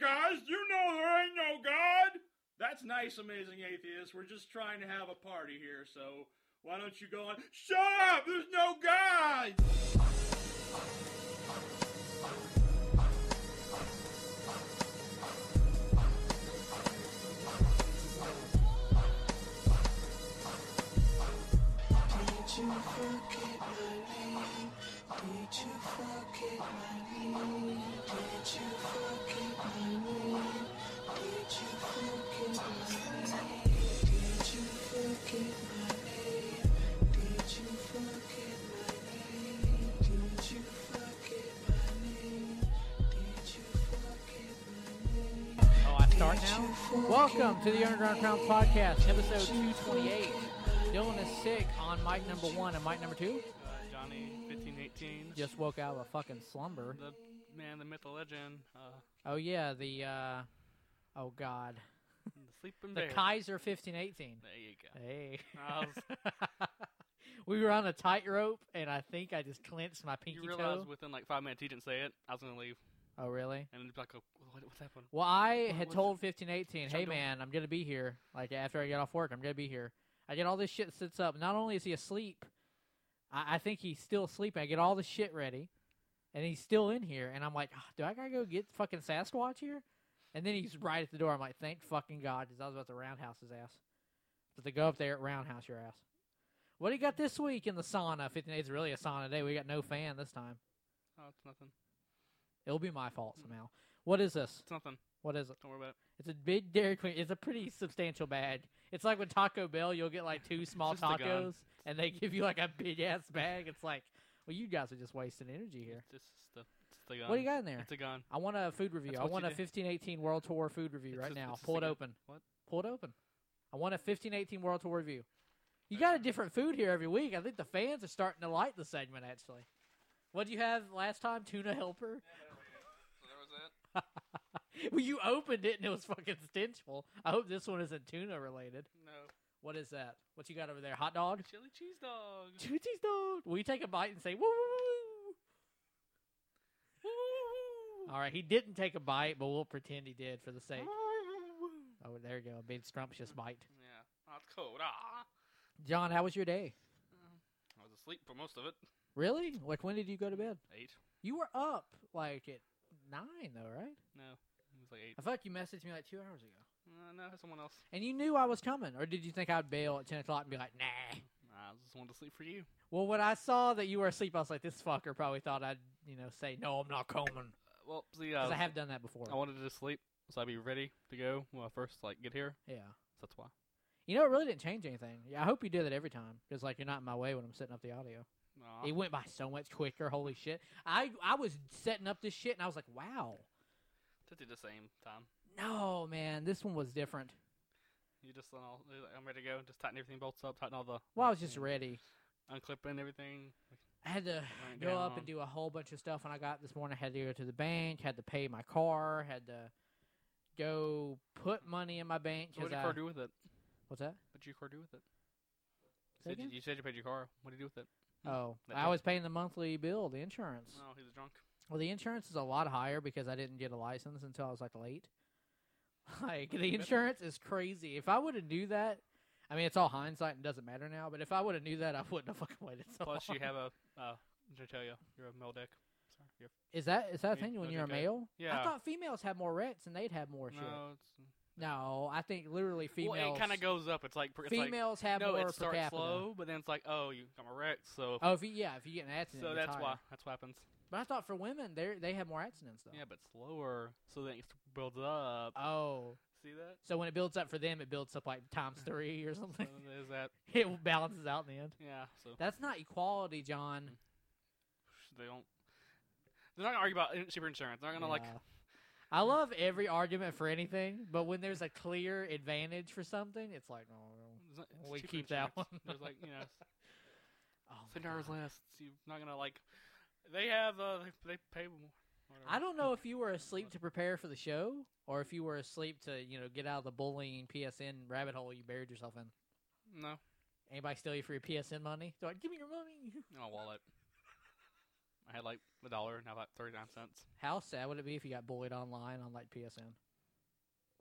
guys, you know there ain't no God. That's nice, amazing atheist. We're just trying to have a party here, so why don't you go on? Shut up! There's no God! You forget my name? Did you forget my name? Did you forget my name? Did you forget my name? Did you forget my name? Did you forget my name? Did you forget my name? Did you forget my name? Oh, I start now? Welcome to the Underground Crown Podcast, episode 228. Dylan is sick on mic number one and mic number two. Uh, Johnny, Just woke out of a fucking slumber. The man, the myth, the legend. Uh, Oh, yeah, the, uh, oh, God. the sleeping The bear. Kaiser 1518. There you go. Hey. Was, we were on a tightrope, and I think I just clenched my pinky you realize toe. within like five minutes he didn't say it. I was gonna leave, Oh, really? and it'd be like, oh, what, what's happened? Well, I had told 1518, hey, man, I'm going to be here. Like, after I get off work, I'm going to be here. I get all this shit sits up. Not only is he asleep, I, I think he's still sleeping. I get all the shit ready, and he's still in here. And I'm like, "Ah, do I got to go get fucking Sasquatch here? And then he's right at the door. I'm like, thank fucking God, because I was about to roundhouse his ass. But to go up there, at roundhouse your ass. What do you got this week in the sauna? 15 It's really a sauna day. We got no fan this time. Oh, it's nothing. It'll be my fault somehow. What is this? It's nothing. What is it? Don't worry about it. It's a big Dairy Queen. It's a pretty substantial bag. It's like with Taco Bell, you'll get like two small Just the gun. tacos, and they give you like a big ass bag. It's like, well, you guys are just wasting energy here. It's just the, it's the gun. What do you got in there? It's a gun. I want a food review. That's I what want you a do. 1518 World Tour food review It's right just- now. it's just Pull a it gun. open. What? Pull it open. I want a 1518 World Tour review. You got a different food here every week. I think the fans are starting to like the segment. Actually, what do you have last time? Tuna helper. So there was that. Well, you opened it and it was fucking stenchful. I hope this one isn't tuna related. No. What is that? What you got over there? Hot dog? Chili cheese dog. Tootsie's dog. Will you take a bite and say woo woo woo? All right, he didn't take a bite, but we'll pretend he did for the sake. Oh, there you go, a big scrumptious bite. Yeah. It's cold. Ah. John, how was your day? I was asleep for most of it. Really? Like when did you go to bed? Eight. You were up like at nine, though, right? No. It was like eight. I like you messaged me like two hours ago, Uh, no, someone else. and you knew I was coming, or did you think I'd bail at ten o'clock and be like, nah? I just wanted to sleep for you. Well, when I saw that you were asleep, I was like, this fucker probably thought I'd, you know, say no, I'm not coming. Uh, well, see, uh, I have done that before. I wanted to sleep, so I'd be ready to go when I first like get here. Yeah. So that's why. You know, it really didn't change anything. Yeah, I hope you do that every time because, like, you're not in my way when I'm setting up the audio. Aw. It went by so much quicker. Holy shit! I I was setting up this shit and I was like, wow. Did it the same time. No, man, this one was different. You just you know, like, I'm ready to go. Just tighten everything bolts up, tighten all the Well, I was just ready. unclipping everything. I had to go up and do a whole bunch of stuff when I got this morning. I had to go to the bank, had to pay my car, had to go put money in my bank. So what did your I- car do with it? What's that? What did your car do with it? You said you, you said you paid your car. What did you do with it? Oh, I was paying the monthly bill, the insurance. Oh, no, he's drunk. Well, the insurance is a lot higher because I didn't get a license until I was like late. Like the insurance is crazy. If I would have knew that, I mean, it's all hindsight and doesn't matter now. But if I would have knew that, I wouldn't have fucking waited so Plus, long. you have a. Uh, did I tell you you're a male dick? Sorry, you're, Is that is that a Yeah, thing when you're a okay. male? Yeah. I thought females have more wrecks and they'd have more shit. no, it's No, I think literally females. well, it kind of goes up. It's like it's females like, have no, more it per starts capita. slow, but then it's like, oh, you I'm a wreck, so Oh, if you, yeah, if you get an accident, so that's why that's what happens. But I thought for women, they they have more accidents though. Yeah, but slower, so then it builds up. Oh, See that? so when it builds up for them, it builds up like times three or So something. Is that? it balances out in the end. Yeah. So That's not equality, John. they don't. They're not gonna argue about uh, super insurance. They're not gonna like. I love every argument for anything, but when there's a clear advantage for something, it's like, oh, no, no. it's not- it's We keep that one. There's like you know, Oh, less. So you're not gonna like. They have uh they, they pay more. whatever. I don't know if you were asleep to prepare for the show or if you were asleep to, you know, get out of the bullying PSN rabbit hole you buried yourself in. No, Anybody steal you for your PSN money? They're like, give me your money. no wallet. I had like a dollar and now like thirty nine cents. How sad would it be if you got bullied online on like PSN?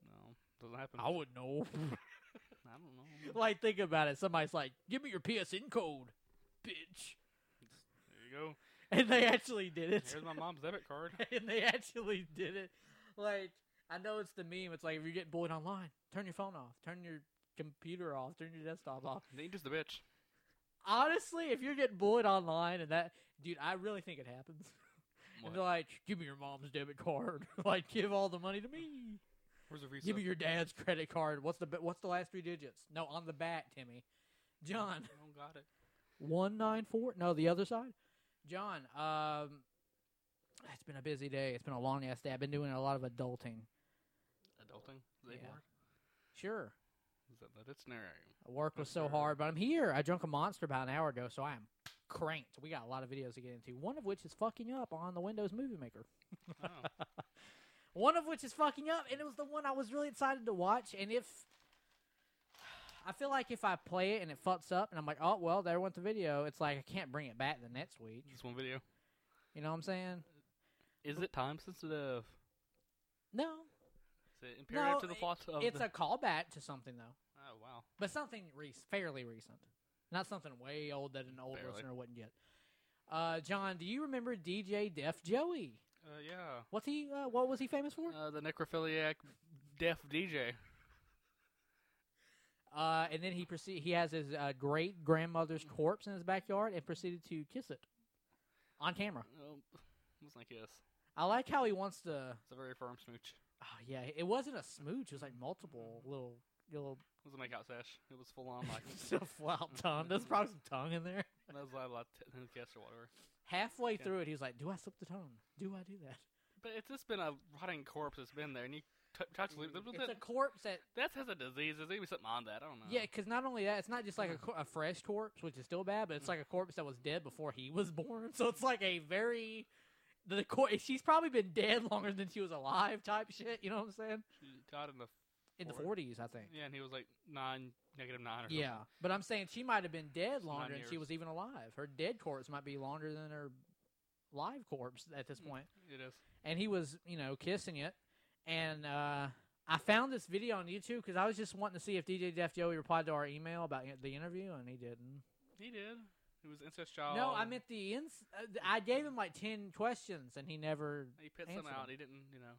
No, doesn't happen. I would know. I don't know. like, think about it. Somebody's like, "Give me your PSN code, bitch," There you go. and they actually did it. Here's my mom's debit card. and they actually did it. Like, I know it's the meme. It's like if you're getting bullied online, turn your phone off, turn your computer off, turn your desktop off. Danger's the bitch. Honestly, if you're getting bullied online and that, dude, I really think it happens. What? And they're like, give me your mom's debit card. like, give all the money to me. Where's the visa? Give me your dad's credit card. What's the what's the last three digits? No, on the back, Timmy. John. Oh, got it. One nine four. No, the other side. John. Um, it's been a busy day. It's been a long ass day. I've been doing a lot of adulting. Adulting. Is that Yeah. word? Sure. Is that the dictionary? Work was so hard, but I'm here. I drunk a monster about an hour ago, so I am cranked. We got a lot of videos to get into. One of which is fucking up on the Windows Movie Maker. Oh. One of which is fucking up, and it was the one I was really excited to watch. And if I feel like if I play it and it fucks up, and I'm like, oh well, there went the video. It's like I can't bring it back the next week. Just one video. You know what I'm saying? Is it time sensitive? No, Is it imperative No, to the it- plot of it's the... a callback to something though, Oh, wow. but something re- fairly recent, not something way old that an old Fairly. listener wouldn't get. Uh, John, do you remember DJ Def Joey? Uh, yeah. What's he? Uh, what was he famous for? Uh, the necrophiliac deaf DJ. Uh, and then he proceed. He has his uh, great grandmother's corpse in his backyard and proceeded to kiss it on camera. Oh, wasn't like yes. I like how he wants to. It's a very firm smooch. Oh, yeah, it wasn't a smooch. It was like multiple little little It was a make out sesh. It was full on like still flat tongue. There's probably some tongue in there. that was like, like t- kiss or whatever. Halfway Yeah. through it, he was like, "Do I slip the tongue? Do I do that?" But it's just been a rotting corpse that's been there, and you t- touch it. Mm. It's a corpse that. That has a disease. There's maybe something on that. I don't know. Yeah, because not only that, it's not just like a, mm. a fresh corpse, which is still bad, but it's mm. like a corpse that was dead before he was born. So it's like a very the cor- She's probably been dead longer than she was alive, type shit. You know what I'm saying? She died in the In the 40s, I think. yeah, and he was like nine, negative nine or something. Yeah, but I'm saying she might have been dead longer than she was even alive. Her dead corpse might be longer than her live corpse at this point. it is. And he was, you know, kissing it. And uh, I found this video on YouTube because I was just wanting to see if DJ Def Joey replied to our email about the interview, and he didn't. He did. He was incest child. No, I meant the ins. Uh, I gave him like ten questions, and he never. he put some out. them. He didn't. You know,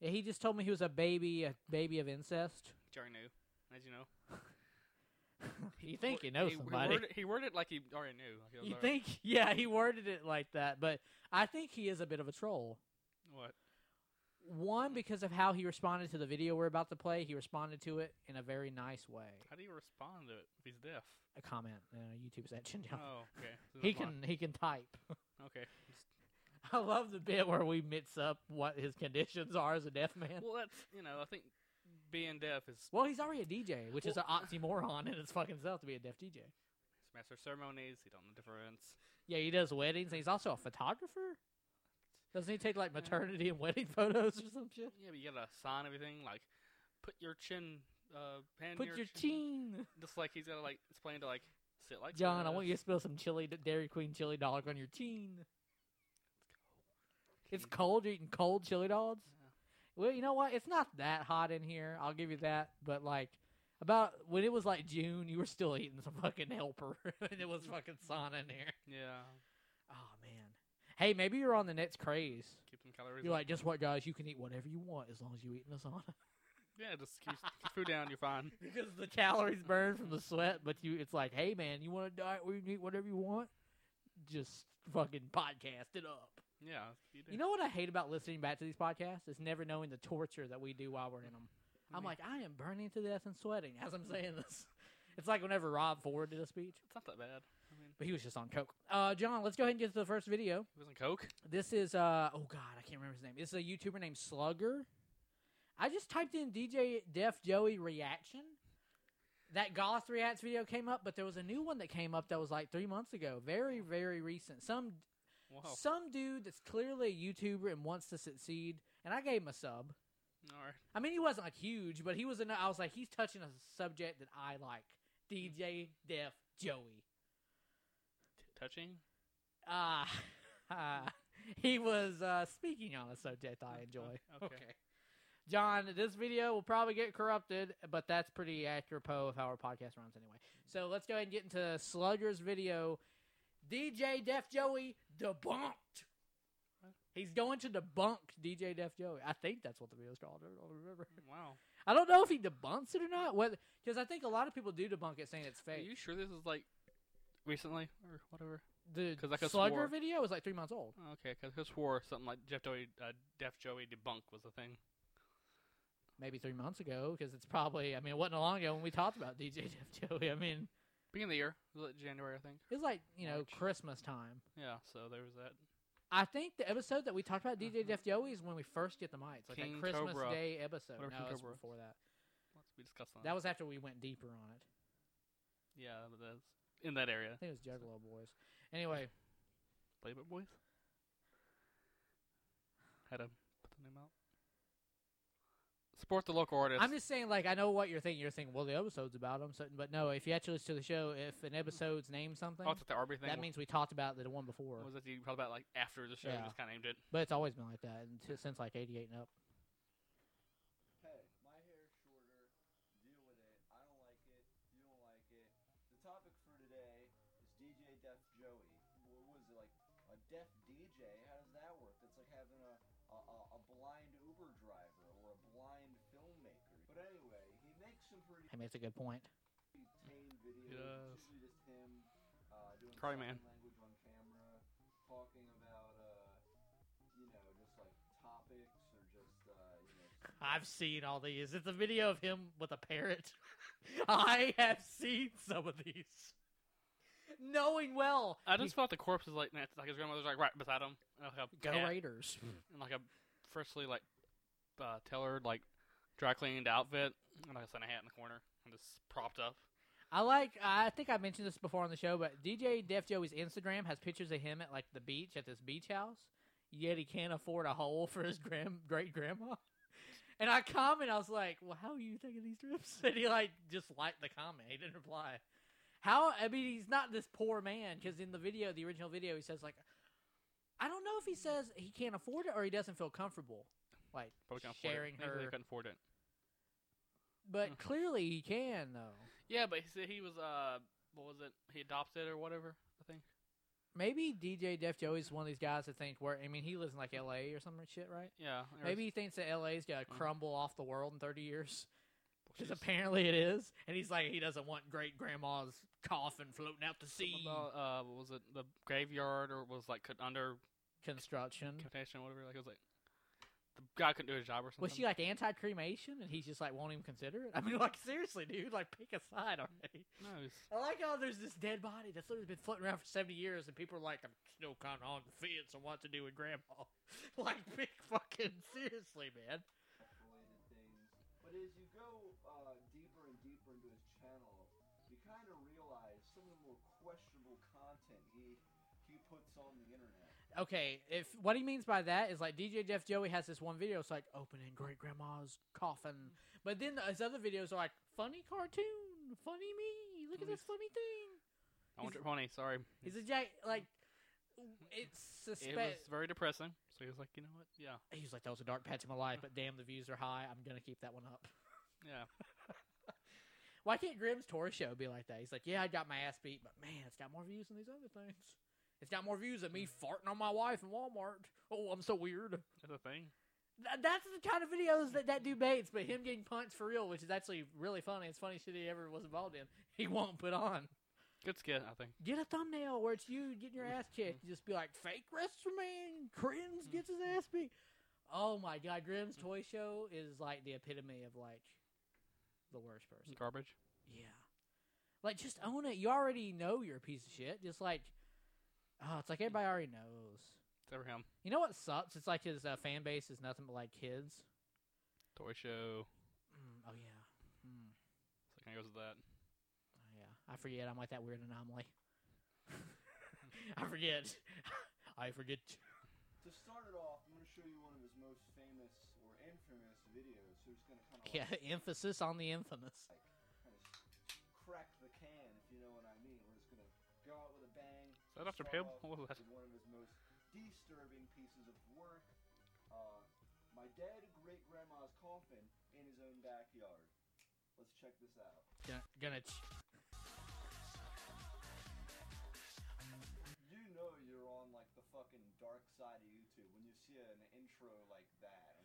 Yeah, he just told me he was a baby, a baby of incest. which already knew. As you know, You think Wor- you know he, somebody? He worded, he worded it like he already knew. Like You already- think? Yeah, he worded it like that, but I think he is a bit of a troll. what? One, because of how he responded to the video we're about to play, he responded to it in a very nice way. How do you respond to it if he's deaf? A comment in a YouTube section. Oh, okay. So he can he can type. Okay. I love the bit where we mix up what his conditions are as a deaf man. well, that's you know. I think being deaf is Well, he's already a DJ, which is an Well- oxymoron in its fucking self to be a deaf DJ. He's master ceremonies. He don't know the difference. Yeah, he does weddings, and he's also a photographer. Doesn't he take like maternity and wedding photos or some shit? Yeah, but you gotta sign everything. Like, put your chin, uh, hand Put your chin. Just like he's gotta like explain to like sit like John, I want you to spill some chili Dairy Queen chili dog on your chin. It's cold. You're eating cold chili dogs. Well, you know what? It's not that hot in here. I'll give you that. But like, about when it was like June, you were still eating some fucking helper, and it was fucking sauna in here. Yeah. Hey, maybe you're on the next craze. keep some calories. You're up. like, just what, guys? You can eat whatever you want as long as you eat in the sauna. yeah, just keep, food down. You're fine. because the calories burn from the sweat, but you it's like, hey man, you want to diet where you can eat whatever you want? Just fucking podcast it up. Yeah, you, do. You know what I hate about listening back to these podcasts is never knowing the torture that we do while we're in them. I'm like, I am burning to death and sweating as I'm saying this. It's like whenever Rob Ford did a speech, it's not that bad. But he was just on coke. Uh, John, let's go ahead and get to the first video. it wasn't Coke. This is uh oh god, I can't remember his name. This is a YouTuber named Slugger. I just typed in DJ Def Joey reaction. That Goth Reacts video came up, but there was a new one that came up that was like three months ago. Very, very recent. Some Wow. some dude that's clearly a YouTuber and wants to succeed, and I gave him a sub. All right. I mean, he wasn't like huge, but he was. An, I was like, he's touching a subject that I like. DJ Def Joey. Touching. Ah, he was uh, speaking on a subject I enjoy. okay. John, this video will probably get corrupted, but that's pretty apropos of how our podcast runs anyway. So let's go ahead and get into Slugger's video. DJ Def Joey debunked. He's going to debunk DJ Def Joey. I think that's what the video's called. I don't remember. Wow. I don't know if he debunks it or not. Whether because I think a lot of people do debunk it, saying it's fake. Are you sure this is like recently or whatever? The 'Cause I could've Slugger swore- video was like three months old. Oh, Okay, because I swore something like Jeff Joey, uh, Def Joey debunk was the thing. Maybe three months ago, because it's probably. I mean, it wasn't a long ago when we talked about DJ Def Joey. I mean, Beginning of the year, was it January? I think. it was like you know March. Christmas time. Yeah. So there was that. I think the episode that we talked about DJ Def Joey is when we first get the mics, like. King that Christmas Cobra. Day episode. Whatever no, it was Cobra. before that. Let's we discussed that. That was after we went deeper on it. yeah, but that's in that area. I think it was Juggalo Boys. Anyway, Playboy Boys. Had to put the name out. Support the local artists. I'm just saying, like, I know what you're thinking. You're thinking, well, the episode's about them, so, but no, if you actually listen to the show, if an episode's named something, oh, it's like the Arby thing. that means we talked about the one before. was it you talked about like after the show? Yeah. Just kind of named it. But it's always been like that and t- since like '88 and up. Hey, my hair's shorter. Deal with it. I don't like it. You don't like it. The topic for today is DJ Def Joey. What was it like? A deaf DJ? How does that work? That's like having a a, a, a blind Uber driver or a blind filmmaker. But anyway, he makes some pretty He makes a good point. Yes. It's usually just him uh, Cry man. language on camera, talking about uh, you know, just like topics or just uh, you know. I've seen all these. It's a video of him with a parrot. I have seen some of these. Knowing well, I just thought the corpse is like like his grandmother's like right beside him, and like a go cat, Raiders. and like a freshly like uh, tailored like dry cleaned outfit, and like a hat in the corner, and just propped up. I like. I think I mentioned this before on the show, but DJ Def Joey's Instagram has pictures of him at like the beach at this beach house. Yet he can't afford a hole for his grand great grandma. And I comment, I was like, "Well, how are you taking these trips?" And he like just liked the comment. He didn't reply. How? I mean, he's not this poor man because in the video, the original video, he says like, I don't know if he says he can't afford it or he doesn't feel comfortable, like Probably can't afford sharing it. Maybe they her. couldn't afford it. But Hmm. clearly he can though. Yeah, but he said he was uh, what was it? He adopted or whatever. I think. Maybe DJ Def Joey's one of these guys that think where I mean he lives in like L.A. or some shit, right? Yeah. Maybe he thinks that LA's gonna Mm. crumble off the world in 30 years. Because apparently it is. And he's like, he doesn't want great grandma's coffin floating out to sea. about, uh, what was it the graveyard or was like under Construction. or whatever? Like it was like the guy couldn't do his job or something. Was she like anti cremation and he's just like won't even consider it? I mean, like, seriously, dude, like, pick a side already. No, it was, I like how there's this dead body that's literally been floating around for 70 years and people are like, I'm still kind of on the fence on what to do with grandma. like, pick fucking seriously, man. related things. But as you go uh, deeper and deeper into his channel, you kind of realize some of the more questionable content he he puts on the internet. Okay, if what he means by that is like DJ Jeff Joey has this one video, it's like opening great grandma's coffin, mm-hmm. but then his other videos are like funny cartoon, funny me, look at this funny thing. I want your pony. Sorry, He's a jack like mm-hmm. it's it suspect. was very depressing. So he was like, you know what? Yeah, He was like, that was a dark patch in my life, but damn, the views are high. I'm gonna keep that one up. yeah. Why can't Grimm's tour show be like that? He's like, yeah, I got my ass beat, but man, it's got more views than these other things. It's got more views than me farting on my wife in Walmart. Oh, I'm so weird. That's a thing. Th- that's the kind of videos that that dude makes, but him getting punched for real, which is actually really funny. It's funny shit he ever was involved in. He won't put on. Good skit, I think. Get a thumbnail where it's you getting your ass kicked. You just be like, fake wrestler man, Crims gets his ass beat. Oh my god, Grimm's toy show is like the epitome of like the worst person. Garbage. Yeah. Like just own it. You already know you're a piece of shit. Just like oh, it's like everybody already knows. It's ever him. You know what sucks? It's like his uh, fan base is nothing but like kids. Toy show. Mm, oh yeah. Mm. So kind of goes with that. Oh, yeah, I forget. I'm like that weird anomaly. I forget. I forget. To start it off, I'm going to show you one of his most famous or infamous videos. So he's going to kind of Yeah, emphasis on the infamous. like Is that Dr. Start Pibb? What was that? One of his most disturbing pieces of work. Uh, my dead great grandma's coffin in his own backyard. Let's check this out. Gonna, gonna ch- You know you're on like the fucking dark side of YouTube when you see an intro like that. I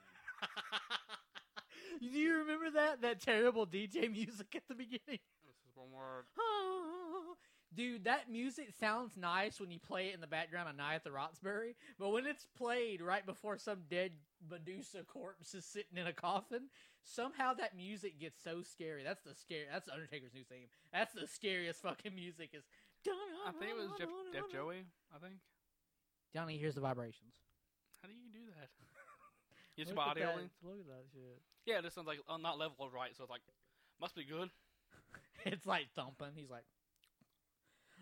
mean, Do you remember that that terrible DJ music at the beginning? This is one more. Dude, that music sounds nice when you play it in the background of Night at the Roxbury, but when it's played right before some dead Medusa corpse is sitting in a coffin, somehow that music gets so scary. That's the scary. That's Undertaker's new theme. That's the scariest fucking music. Is I think it was Jeff, Jeff Joey. I think. Johnny hears the vibrations. How do you do that? You just Look at body that- only. Look at that shit. Yeah, this sounds like uh, not leveled right, so it's like must be good. It's like thumping. He's like,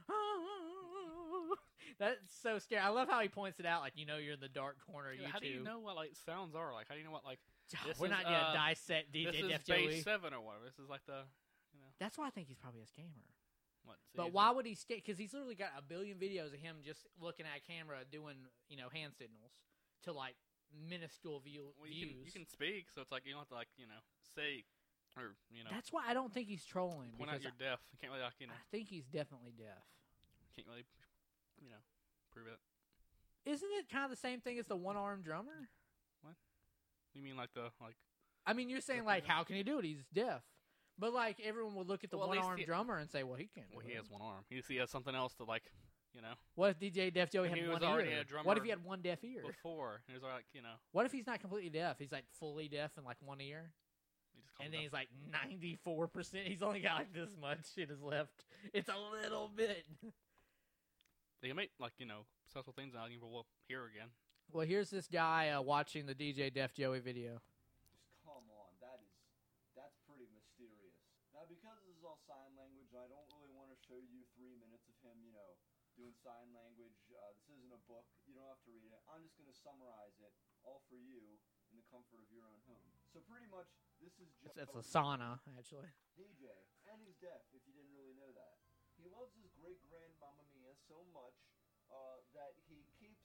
that's so scary. I love how he points it out, like you know you're in the dark corner Yeah, YouTube. How do you know what like sounds are like? How do you know what like this We're is, not gonna uh, dissect this DJ is Def base seven or whatever? This is like the you know That's why I think he's probably a scammer. what? But season? why would he stay? Because he's literally got a billion videos of him just looking at a camera doing you know hand signals to like minuscule view- Well, you views. can you can speak, so it's like you don't have to like you know say or you know That's why I don't think he's trolling. point out you're deaf. You can't really like you know I think he's definitely deaf. Can't really you know prove it. Isn't it kind of the same thing as the one armed drummer? What? You mean like the like I mean, you're saying like, how can he do it? He's deaf. But like everyone would look at the Well, one armed drummer and say, "Well, he can't." well he it." has one arm. He he has something else to like you know What if DJ Def Joey had he one already ear? a drummer What if he had one deaf ear? before. He was like you know What if he's not completely deaf? He's like fully deaf in like one ear, he just calls and then up. he's like ninety four percent. He's only got like this much in his left. It's a little bit. they can make like you know successful things out. You will hear again. Well, here's this guy uh, watching the DJ Def Joey video. just come on, that is that's pretty mysterious. Now, because this is all sign language, I don't really want to show you three minutes of him, you know, doing sign language. Uh, this isn't a book; you don't have to read it. I'm just gonna summarize it all for you in the comfort of your own home. So pretty much, this is It's, just it's a sauna, actually. DJ, and he's deaf. If you didn't really know that, he loves his great grandmama Mia so much uh, that he keeps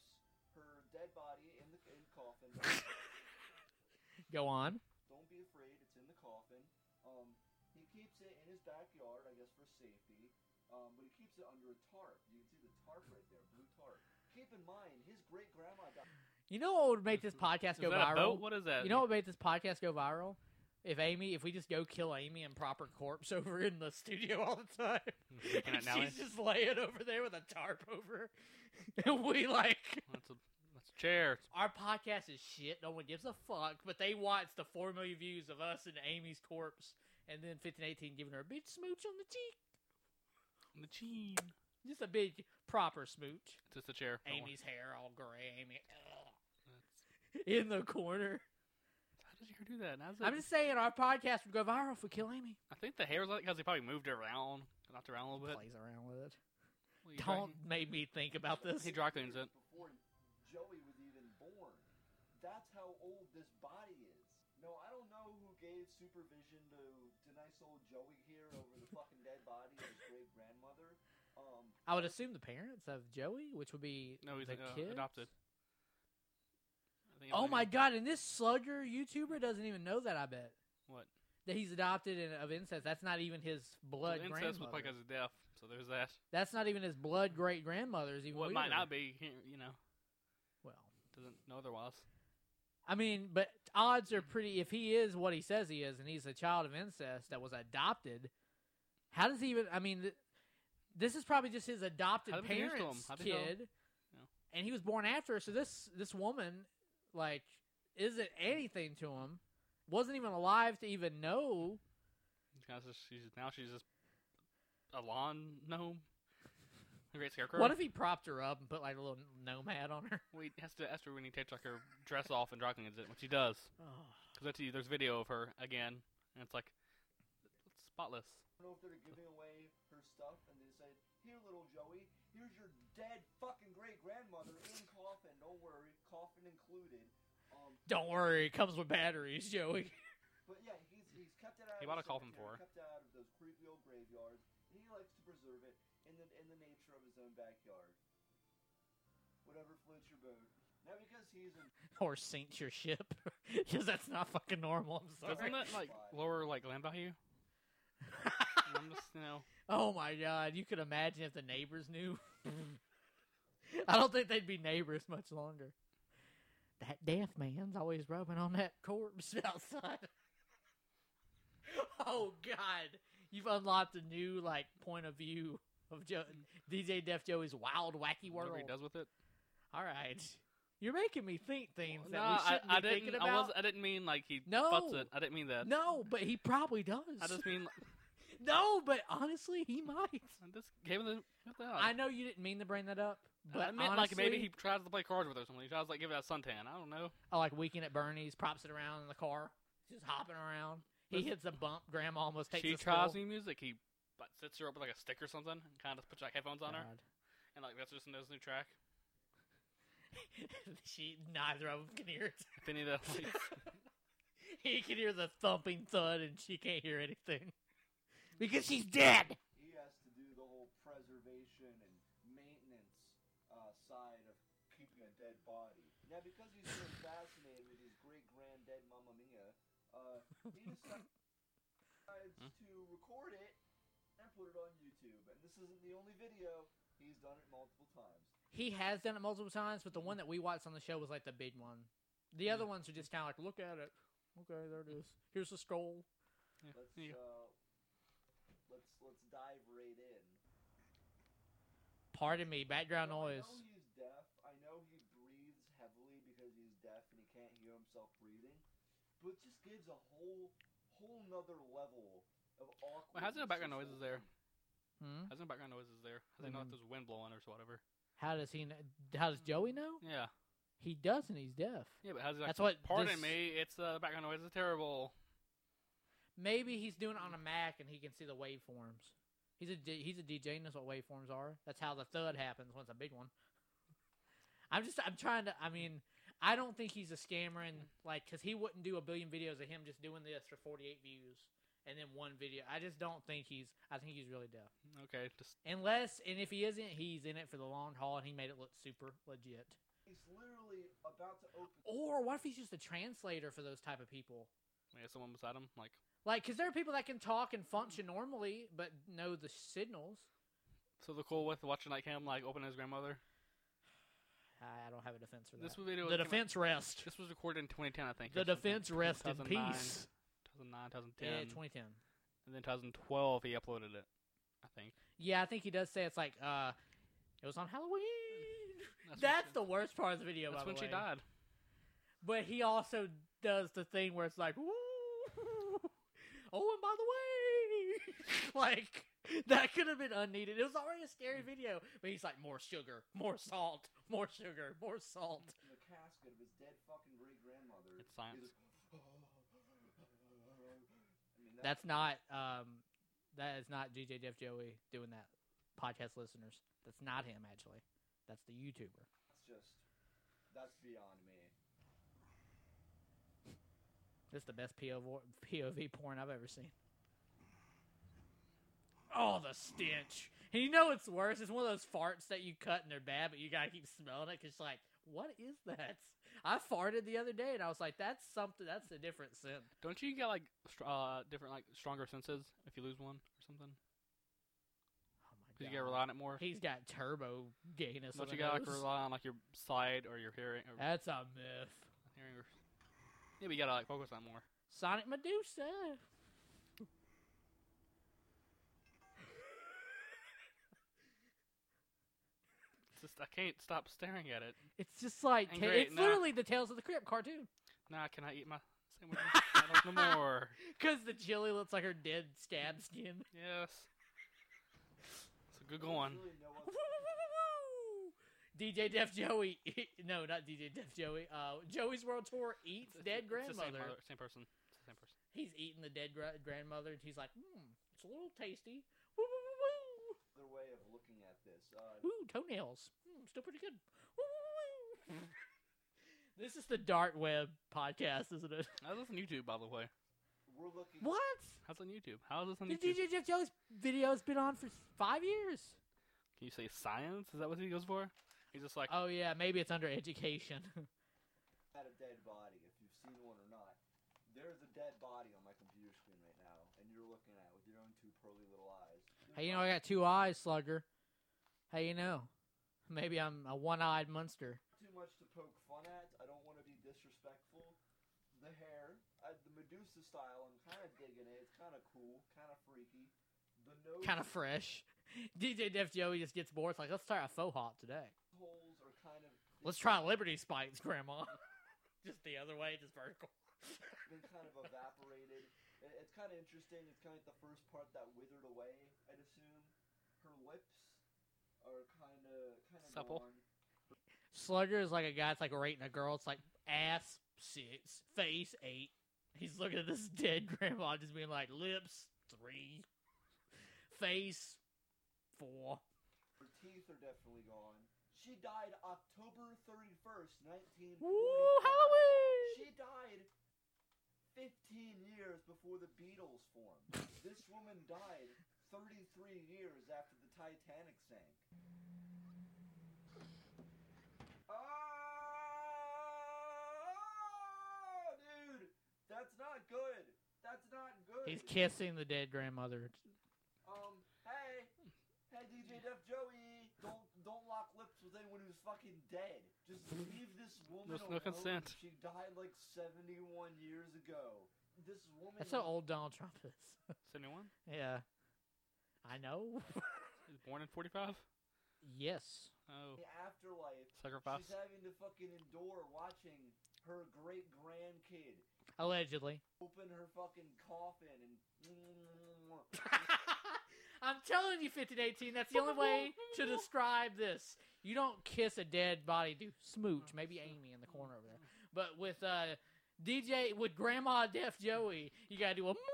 her dead body in the in coffin. Go on. Don't be afraid, it's in the coffin. Um, he keeps it in his backyard, I guess, for safety. Um, but he keeps it under a tarp. You can see the tarp right there, blue tarp. Keep in mind, his great grandma got. You know what would make this podcast Is go that a viral? boat? What is that? You know what made this podcast go viral? If Amy, if we just go kill Amy in proper corpse over in the studio all the time, Looking at Nelly? she's just laying over there with a tarp over, her. and we like That's a that's a chair. our podcast is shit. No one gives a fuck, but they watch the four million views of us and Amy's corpse, and then fifteen eighteen giving her a big smooch on the cheek, On The chin. just a big proper smooch. Just a chair. Don't worry. Amy's hair all gray. Amy That's- in the corner. How do that? How's I'm just saying our podcast would go viral if we kill Amy. I think the hair's like because he probably moved it around, knocked it around a little bit. Plays around with it. Well, Don't make me think about this. He dry cleans it. Before Joey was even born. That's how old this body is. No, I don't know who gave supervision to, to nice old Joey here over the fucking dead body of his great grandmother. Um, I would assume the parents of Joey, which would be No, he's the uh, kids. adopted. Think Oh my god! And this slugger YouTuber doesn't even know that. I bet What? that he's adopted and of incest. That's not even his blood Well, incest grandmother. was because he's deaf, so there's that. That's not even his blood great grandmother's. Even Well, might not be. You know, Well, doesn't know otherwise. I mean, but odds are pretty. If he is what he says he is, and he's a child of incest that was adopted, how does he even? I mean, th- this is probably just his adopted How'd they do this to him? parents' How'd they know? kid, and he was born after. So this this woman, like, isn't anything to him. Wasn't even alive to even know. It's kinda just- she's now she's just a lawn gnome. A great scarecrow. What if he propped her up and put like a little gnome hat on her? Well, he has to ask her when he takes like her dress off and dry cleans it, which he does. Because Oh. Because there's video of her again, and it's like it's spotless. I don't know if they're giving away her stuff and they say, "Here, little Joey, here's your dead fucking great grandmother in coffin. Don't worry, coffin included." Um, Don't worry, it comes with batteries, Joey. but yeah, he's he's kept it out. He of bought a coffin for her. Kept it out of those creepy old graveyards, and he likes to preserve it in the in the nature of his own backyard. whatever floats your boat. Now because he's in or sinks your ship because that's not fucking normal. I'm sorry. Doesn't that like lower like land value? I'm just you know. oh my god, you could imagine if the neighbors knew. I don't think they'd be neighbors much longer. That deaf man's always rubbing on that corpse outside. oh god, you've unlocked a new like point of view of Joe, DJ Def Joey's wild, wacky world. Whatever he does with it. All right, you're making me think things that no, we I, shouldn't I be didn't. thinking I about. was. I didn't mean like he No. I didn't mean that. No, but he probably does. I just mean. no, but honestly, he might. I just gave him the. What the hell? I know you didn't mean to bring that up, but I meant honestly, like maybe he tries to play cards with her or something. He tries to like give it a suntan. I don't know. I like weekend at Bernie's, props it around in the car, just hopping around. He hits a bump. Grandma almost takes she tries new music. He like, sits her up with like a stick or something and kind of puts like headphones on her and like that's just his new track. she neither of them can hear it. If any of the like, he can hear the thumping thud, and she can't hear anything because she's dead. he has to do the whole preservation and maintenance uh, side of keeping a dead body. Now, because he's so fascinated with his great granddad Mamma Mia, uh, he decides Hmm? to record it and put it on YouTube. And this isn't the only video; he's done it multiple times. He has done it multiple times, but the one that we watched on the show was like the big one. The other ones are just kind of like, look at it. Okay, there it is. Here's the skull. yeah, Let's yeah. uh, let's let's dive right in. Pardon me, background Now, noise. I know he's deaf. I know he breathes heavily because he's deaf and he can't hear himself breathing. But it just gives a whole whole nother level of awkward. Well, how's the background noises there? Hmm? How's the background noises there? How do they know if there's wind blowing or whatever? How does he? Know, how does Joey know? Yeah, He does, and he's deaf. yeah, but how's he like? That's what. Pardon this- me, it's uh, background noise is terrible. Maybe he's doing it on a Mac and he can see the waveforms. He's a D- he's a DJ and knows what waveforms are. That's how the thud happens when it's a big one. I'm just I'm trying to. I mean, I don't think he's a scammer and like because he wouldn't do a billion videos of him just doing this for 48 views and then one video. I just don't think he's. I think he's really deaf. Okay, just Unless and if he isn't, he's in it for the long haul and he made it look super legit. He's literally about to open. Or what if he's just a translator for those type of people? Yeah, someone beside him, like Like, because there are people that can talk and function normally, but know the signals. so the cool with watching like him like open his grandmother. I don't have a defense for that. This video the defense rest. This was recorded in 2010, I think. The defense rest in peace. 2009, 2010, Yeah, 2010. and then 2012 he uploaded it. I think. Yeah, I think he does say it's like, uh, it was on Halloween. That's, That's, the worst part of the video, that's when the she died. But he also does the thing where it's like, Woo! oh, and by the way, like that could have been unneeded. It was already a scary video, but he's like, more sugar, more salt, more sugar, more salt. the casket of his dead fucking great grandmother. It's science. I mean, That's not um, that is not DJ Jeff Joey doing that. Podcast listeners, that's not him actually. That's the YouTuber. that's just that's beyond me. This is the best POV, POV porn I've ever seen. Oh, the stench. And you know what's worse? It's one of those farts that you cut and they're bad, but you gotta keep smelling it because like, what is that? I farted the other day and I was like, that's something, that's a different scent. Don't you get like uh, different like stronger senses if you lose one or something? Oh my Because god. you gotta rely on it more. He's got turbo gayness. Don't you gotta like rely on like your sight or your hearing or That's a myth. Hearing or yeah, but you gotta like focus on more. Sonic Medusa. Just I can't stop staring at it. It's just like ta- great, it's nah. literally the Tales of the Crypt cartoon. Now can I eat my sandwich? I no more. Because the chili looks like her dead scab skin. Yes. It's a good There's going. Really no other DJ Def Joey, no, not DJ Def Joey. Uh, Joey's World Tour eats It's- dead it's same, grandmother. mother, same person. It's the same person. He's eating the dead gra- grandmother, and he's like, "Hmm, it's a little tasty." Woo, woo, woo, woo. other way of looking at this. Uh, Ooh, toenails. Hmm, still pretty good. Woo, woo, woo. this is the dark web podcast, isn't it? How's this on YouTube, by the way? we're looking. What? How's on YouTube? How is this on The YouTube? DJ Jeff Joey's video's been on for five years. Can you say science? Is that what he goes for? He's just like, Oh yeah, maybe it's under education. at a dead body, if you've seen one or not. There's a dead body on my computer screen right now, and you're looking at it with your own two pearly little eyes. hey, you know I got two eyes, Slugger. Hey, you know, maybe I'm a one-eyed monster. too much to poke fun at. I don't want to be disrespectful. The hair, I, the Medusa style, I'm kind of digging it. It's kind of cool, kind of freaky. The nose Kind of fresh. DJ Def Joey just gets bored. It's like, let's try a faux hawk today. Holes are kind of Let's try Liberty Spikes, Grandma. just the other way, just vertical. been kind of evaporated. It's kind of interesting. It's kind of like the first part that withered away. I'd assume her lips are kind of kind of Supple. gone. Slugger is like a guy that's like rating a girl. It's like ass six, face eight. He's looking at this dead grandma, just being like lips three, face four. Her teeth are definitely gone. She died October 31st, 1945. Woo, Halloween! She died 15 years before the Beatles formed. this woman died 33 years after the Titanic sank. Oh, dude, that's not good. That's not good. He's kissing the dead grandmother. Um, hey, hey, DJ Def Joey, don't don't lock lips with anyone who's fucking dead. Just leave this woman There's no consent. She died like 71 years ago. This woman. That's how old Donald Trump is. 71? yeah, I know. He's born in 45? yes. Oh, The afterlife. sacrifice. She's having to fucking endure watching her great grandkid Allegedly. open her fucking coffin and. I'm telling you, 1518, that's the only way to describe this. You don't kiss a dead body, do smooch. Maybe Amy in the corner over there. But with uh, DJ, with Grandma Def Joey, you gotta do a.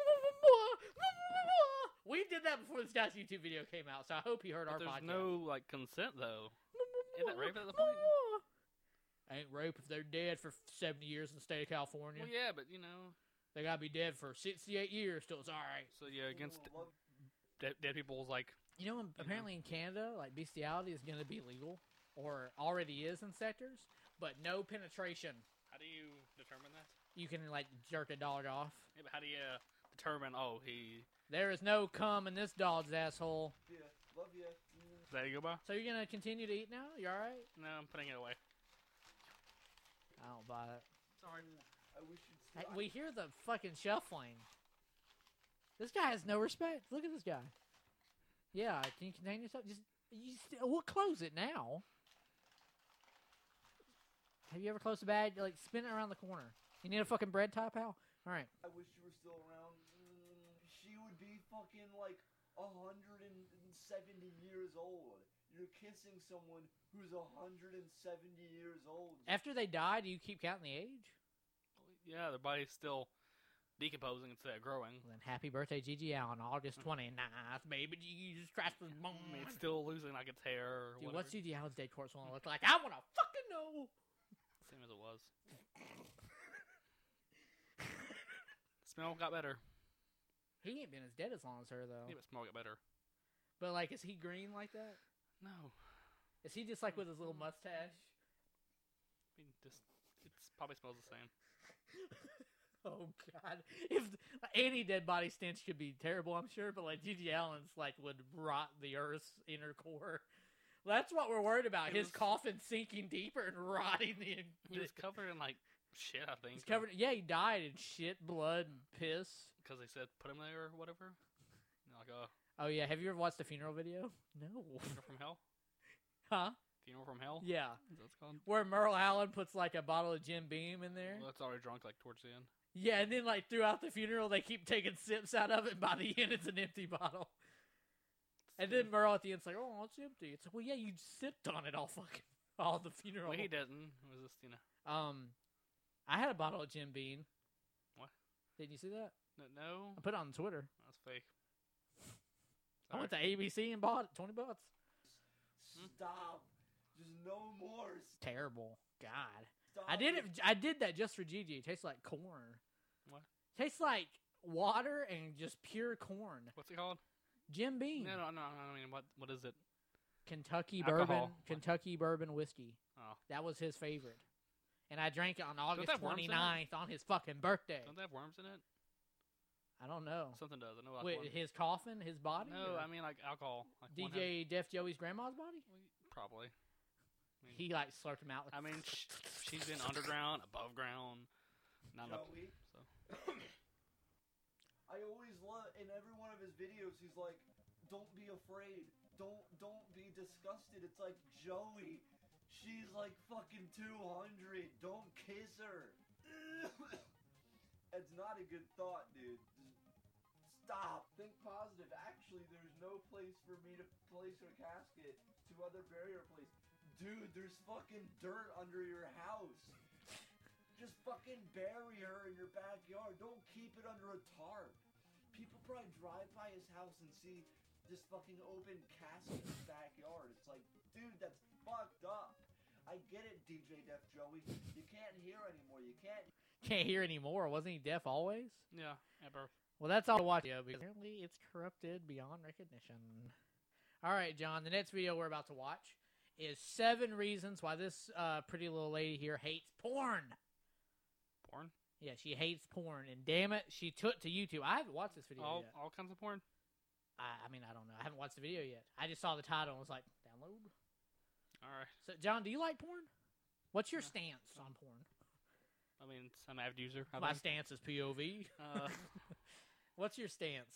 We did that before this guy's YouTube video came out, so I hope he heard our there's podcast. no like consent though. Isn't that rape at the point? Ain't rape if they're dead for 70 years in the state of California. Well, yeah, but you know, They gotta be dead for 68 years till it's alright. so yeah, against dead, dead people's like You know, apparently in Canada, like bestiality is going to be legal, or already is in sectors, but no penetration. how do you determine that? You can like jerk a dog off. Yeah, but how do you uh, determine? Oh, he There is no cum in this dog's asshole. ya, love ya. is that you go by? So you're gonna continue to eat now? You all right? No, I'm putting it away. I don't buy it. Sorry. I wish you'd Hey, we hear the fucking shuffling. This guy has no respect. Look at this guy. Yeah, can you contain yourself? Just you. St- we'll close it now. Have you ever closed a bag? Like spin it around the corner. You need a fucking bread tie, pal. All right. I wish you were still around. Mm, She would be fucking like 170 years old. You're kissing someone who's 170 years old. After they die, do you keep counting the age? Yeah, their body's still decomposing instead of growing. Well, then happy birthday, GG Allin, August mm. 29th, baby Jesus Christ was born. I mean, it's still losing like its hair. Or Dude, whatever. what's GG Allin's dead corpse want to look like? I want to fucking know. Same as it was. smell got better. He ain't been as dead as long as her though. Yeah, but smell got better. But like, is he green like that? No, Is he just like with his little mustache? I mean, just it probably smells the same. Oh God! If any dead body stench could be terrible, I'm sure, but like GG Allin's like would rot the Earth's inner core. That's what we're worried about. It His was- coffin sinking deeper and rotting the. He was covered in like shit, I think. He's covered. Yeah, he died in shit, blood, and piss. because they said put him there or whatever. Like a Oh yeah, have you ever watched the funeral video? No. funeral from hell. Huh? Funeral from hell. Yeah. Is that what it's called? Where Merle Allin puts like a bottle of Jim Beam in there. Well, it's already drunk like towards the end. Yeah, and then like throughout the funeral, they keep taking sips out of it. And by the end, it's an empty bottle. And then Merle at the end's like, "Oh, it's empty." It's like, "Well, yeah, you sipped on it all fucking all the funeral." Well, he doesn't. It was just you know. Um, I had a bottle of Jim Beam. What? Didn't you see that? No, no I put it on Twitter. that's fake. I went to ABC and bought it, twenty bucks. Stop. Just no more. Terrible. God. I did it. I did that just for GG. It tastes like corn. What? Tastes like water and just pure corn. What's it called? Jim Beam. No, no, no, no. I mean, what? What is it? Kentucky Alcohol. bourbon, Kentucky bourbon whiskey. Oh. That was his favorite. And I drank it on August that have it? 29th on his fucking birthday. Don't they have worms in it? I don't know. Something does. I know. Like Wait, worms. his coffin, his body? No, or I mean like alcohol. Like DJ Def Joey's grandma's body? probably. He like slurped him out. Like, I mean, sh- she's been underground, above ground, not up. Joey, So I always love in every one of his videos. He's like, "Don't be afraid. Don't don't be disgusted." It's like Joey. She's like fucking two hundred. Don't kiss her. it's not a good thought, dude. Just stop. Think positive. Actually, there's no place for me to place her casket. To other burial place. Dude, there's fucking dirt under your house. Just fucking bury her in your backyard. Don't keep it under a tarp. People probably drive by his house and see this fucking open casket in his backyard. It's like, dude, that's fucked up. I get it, DJ Def Joey. You can't hear anymore. You can't. can't hear anymore. Wasn't he deaf always? yeah, at birth. Well, that's all I watch. Yeah, because apparently it's corrupted beyond recognition. All right, John. The next video we're about to watch is seven reasons why this uh, pretty little lady here hates porn. Porn. Yeah, she hates porn, and damn it, she took to YouTube. I haven't watched this video All yet. all kinds of porn. I, I mean, I don't know. I haven't watched the video yet. I just saw the title and was like, download. All right. So, John, do you like porn? What's your stance on porn? I mean, I'm an avid user. I My think. stance is POV. Uh, What's your stance?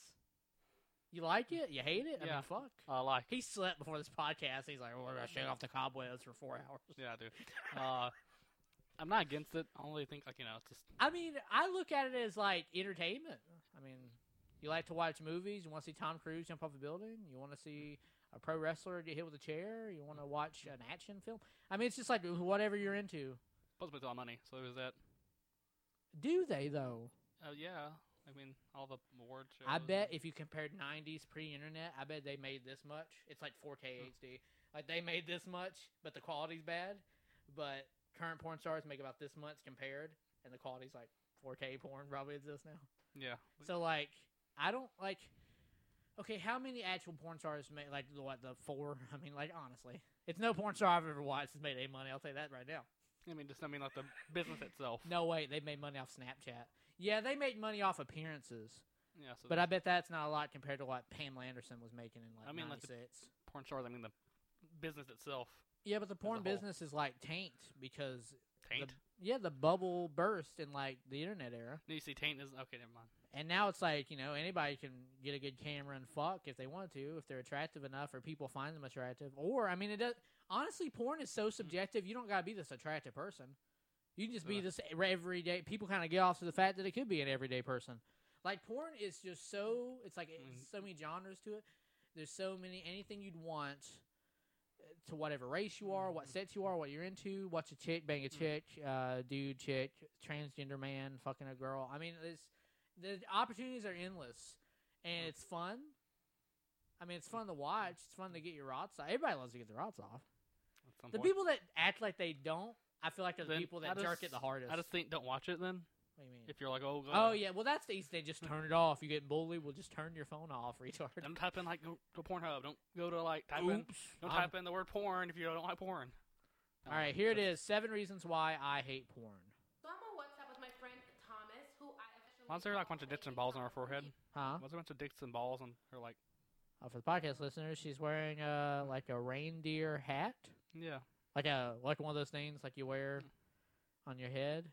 You like it? You hate it? I Yeah. mean, fuck. I like. He slept before this podcast. He's like, "Oh, we're gonna shake off the cobwebs for four hours." Yeah, I do. Uh, I'm not against it. I only think like you know, it's just I mean, I look at it as like entertainment. I mean, you like to watch movies. You want to see Tom Cruise jump off a building. You want to see a pro wrestler get hit with a chair. You want to watch an action film. I mean, it's just like whatever you're into. supposed to make a lot of money. So there's that. Do they though? Uh, yeah. I mean, all the award shows. I bet if you compared '90s pre-internet, I bet they made this much. It's like 4K HD. Like they made this much, but the quality's bad. But current porn stars make about this much compared, and the quality's like 4K porn probably exists now. Yeah. So like, I don't like. Okay, how many actual porn stars make like the- what the four? I mean, like honestly, it's no porn star I've ever watched has made any money. I'll say that right now. I mean, just I mean like the business itself. No way, they made money off Snapchat. Yeah, they make money off appearances, Yeah. So but I bet that's not a lot compared to what Pam Anderson was making in like I mean, like the- '96. porn stars. I mean the business itself. Yeah, but the porn whole. business is like taint because Taint. The, yeah, the bubble burst in like the internet era, No, you see, taint is okay. Never mind. and now it's like you know anybody can get a good camera and fuck if they want to, if they're attractive enough or people find them attractive. Or I mean, it does. Honestly, porn is so mm. subjective. You don't gotta be this attractive person. You can just be this everyday. People kind of get off to the fact that it could be an everyday person. Like porn is just so. It's like Mm. it's so many genres to it. There's so many anything you'd want uh, to whatever race you are, what sex you are, what you're into. Watch a chick bang a chick, uh, dude, chick, transgender man fucking a girl. I mean, it's, the opportunities are endless, and it's fun. I mean, it's fun to watch. It's fun to get your rots off. Everybody loves to get their rots off. The point. people that act like they don't, I feel like are the Then people I that jerk just- it the hardest. I just think don't watch it then. what do you mean? If you're like, oh, go, Oh yeah, well that's the easy thing. Just turn it off. You get bullied, we'll just turn your phone off, retard. Don't type in like go to Pornhub. Don't go to like type in. Don't I'm- type in the word porn if you don't like porn. All right, here it is. Seven reasons why I hate porn. So I'm on WhatsApp with my friend Thomas, who I officially Why is there like a bunch of dicks and balls on her forehead? Huh? Why is there a bunch of dicks and balls on her like? Oh, for the podcast listeners, she's wearing uh like a reindeer hat, Yeah. Like a like one of those things like you wear on your head.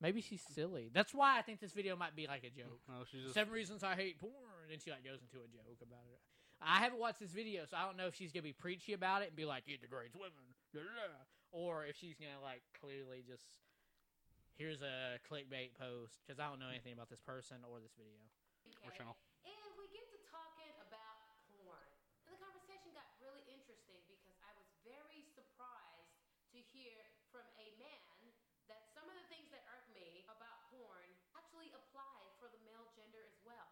Maybe she's silly. That's why I think this video might be like a joke. Oh, she's just. Seven reasons I hate porn, and she like goes into a joke about it. I haven't watched this video, so I don't know if she's gonna be preachy about it and be like, "It degrades women," blah, blah, blah," or if she's gonna like clearly just here's a clickbait post because I don't know anything about this person or this video. Or channel. And we get to talking about porn. And the conversation got really interesting because I was very surprised to hear from a man that some of the things that irk me about porn actually apply for the male gender as well.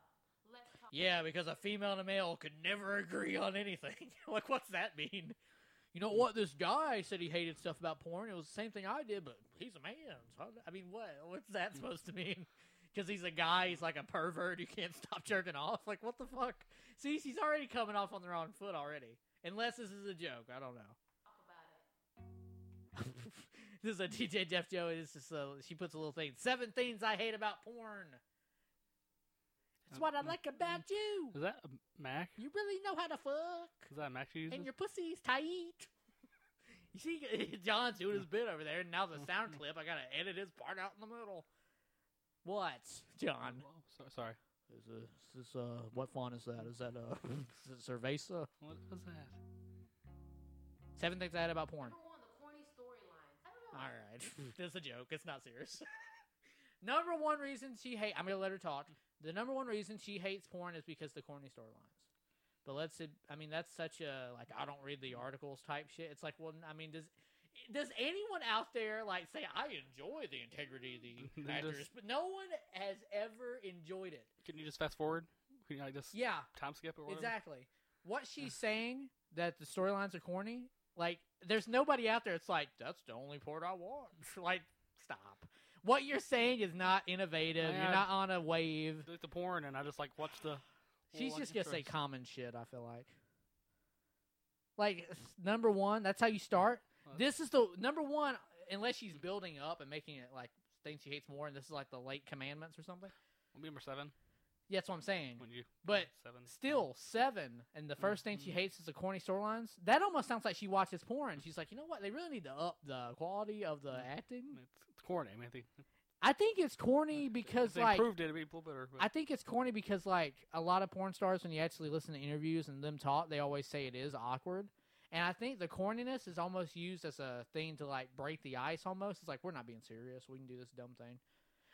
Let's talk. Yeah, because a female and a male could never agree on anything. like, what's that mean? You know what? This guy said he hated stuff about porn. It was the same thing I did, but he's a man. So I mean, what? What's that supposed to mean? Because he's a guy, he's like a pervert who can't stop jerking off. Like, what the fuck? See, she's already coming off on the wrong foot already. Unless this is a joke, I don't know. This is a DJ Def Joe. This is uh, she puts a little thing. Seven things I hate about porn. That's what I like about you. Is that a Mac? You really know how to fuck, Is that a Mac you use? and your pussy's tight. You see, John's doing his bit over there, and now the sound clip. I gotta edit his part out in the middle. What, John? Oh, so, sorry. Is this, is this uh, what font is that? Is that uh, is it Cerveza? What was that? Seven things I hate about porn. Number one, the corny storylines. I don't know. All right, it's a joke. It's not serious. number one reason she hate. I'm gonna let her talk. The number one reason she hates porn is because the corny storylines. But let's. I mean, that's such a like I don't read the articles type shit. It's like, well, I mean, does does anyone out there like say I enjoy the integrity of the actors? just- But no one has ever enjoyed it. Can you just fast forward? Can you like just Yeah, time skip or whatever? Exactly. What she's saying that the storylines are corny, like there's nobody out there. It's like that's the only part I watch. like, stop. What you're saying is not innovative. Yeah. You're not on a wave. Like the porn, and I just like watch the. She's just gonna say common shit. I feel like. Like number one, that's how you start. Well, This is the number one, unless she's building up and making it like things she hates more, and this is like the late commandments or something. Will be number seven Yeah, that's what I'm saying. when you. But seven. Still seven, and the 1st thing she Mhm. hates is the corny storylines. That almost sounds like she watches porn. She's like, you know what? They really need to up the quality of the acting. It's, it's corny. They, I think it's corny because they like improved it, it'd be a little better. But I think it's corny because like a lot of porn stars, when you actually listen to interviews and them talk, they always say it is awkward. And I think the corniness is almost used as a thing to like break the ice. Almost, it's like we're not being serious. We can do this dumb thing.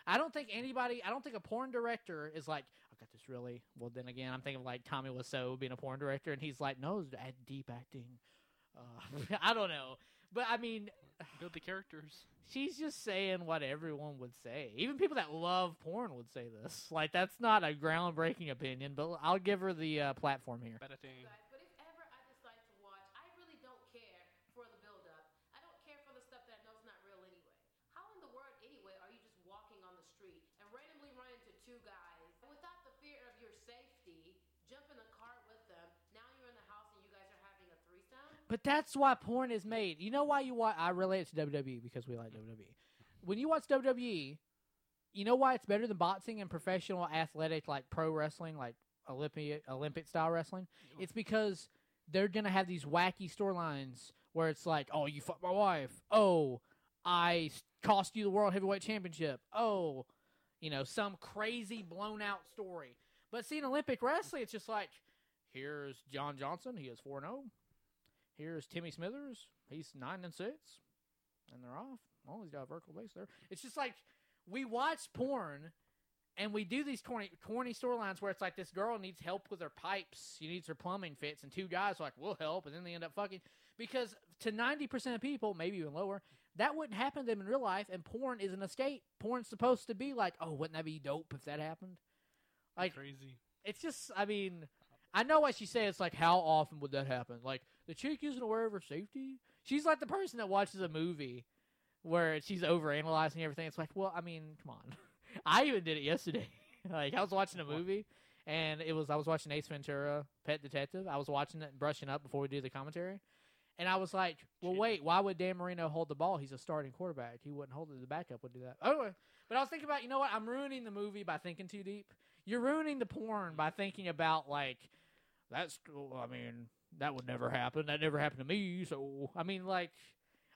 I don't think anybody. I don't think a porn director is like, I got this really. Well, then again, I'm thinking like Tommy Wiseau being a porn director, and he's like, no, it's deep acting. Uh, I don't know, but I mean, build the characters. she's just saying what everyone would say. Even people that love porn would say this. Like that's not a groundbreaking opinion, but I'll give her the uh, platform here. Better thing. guys, but if ever I decide to watch, I really don't care for the build-up. I don't care for the stuff that I know is not real anyway. How in the world, anyway, are you just walking on the street and randomly run into two guys without the fear of your safety? Jump in the car with them. Now you're in the house and you guys are having a threesome. But that's why porn is made. You know why you watch? I relate it to WWE because we like WWE. When you watch WWE, you know why it's better than boxing and professional athletic like pro wrestling, like Olympic Olympic style wrestling. It's because they're gonna have these wacky storylines where it's like, oh, you fucked my wife. Oh, I cost you the world heavyweight championship. Oh, you know, some crazy blown out story. But see, in Olympic wrestling, it's just like, here's John Johnson. He is four zero. Here's Timmy Smithers. He's nine and six, and they're off. Oh, he's got a vertical base there. It's just like we watch porn, and we do these corny, corny storylines where it's like this girl needs help with her pipes. She needs her plumbing fixed, and two guys are like, "We'll help," and then they end up fucking. Because to ninety percent of people, maybe even lower, that wouldn't happen to them in real life. And porn is an escape. Porn's supposed to be like, "Oh, wouldn't that be dope if that happened?" Like crazy. it's just I mean I know what she said. It's like how often would that happen? Like the chick isn't aware of her safety. She's like the person that watches a movie where she's overanalyzing everything. It's like, well, I mean, come on. I even did it yesterday. like I was watching a movie and it was I was watching Ace Ventura, Pet Detective. I was watching it and brushing up before we do the commentary. And I was like, well, wait, why would Dan Marino hold the ball? He's a starting quarterback. He wouldn't hold it. The backup would do that. Anyway, but I was thinking about, you know what? I'm ruining the movie by thinking too deep. You're ruining the porn by thinking about like that's. I mean, that would never happen. That never happened to me. So I mean, like,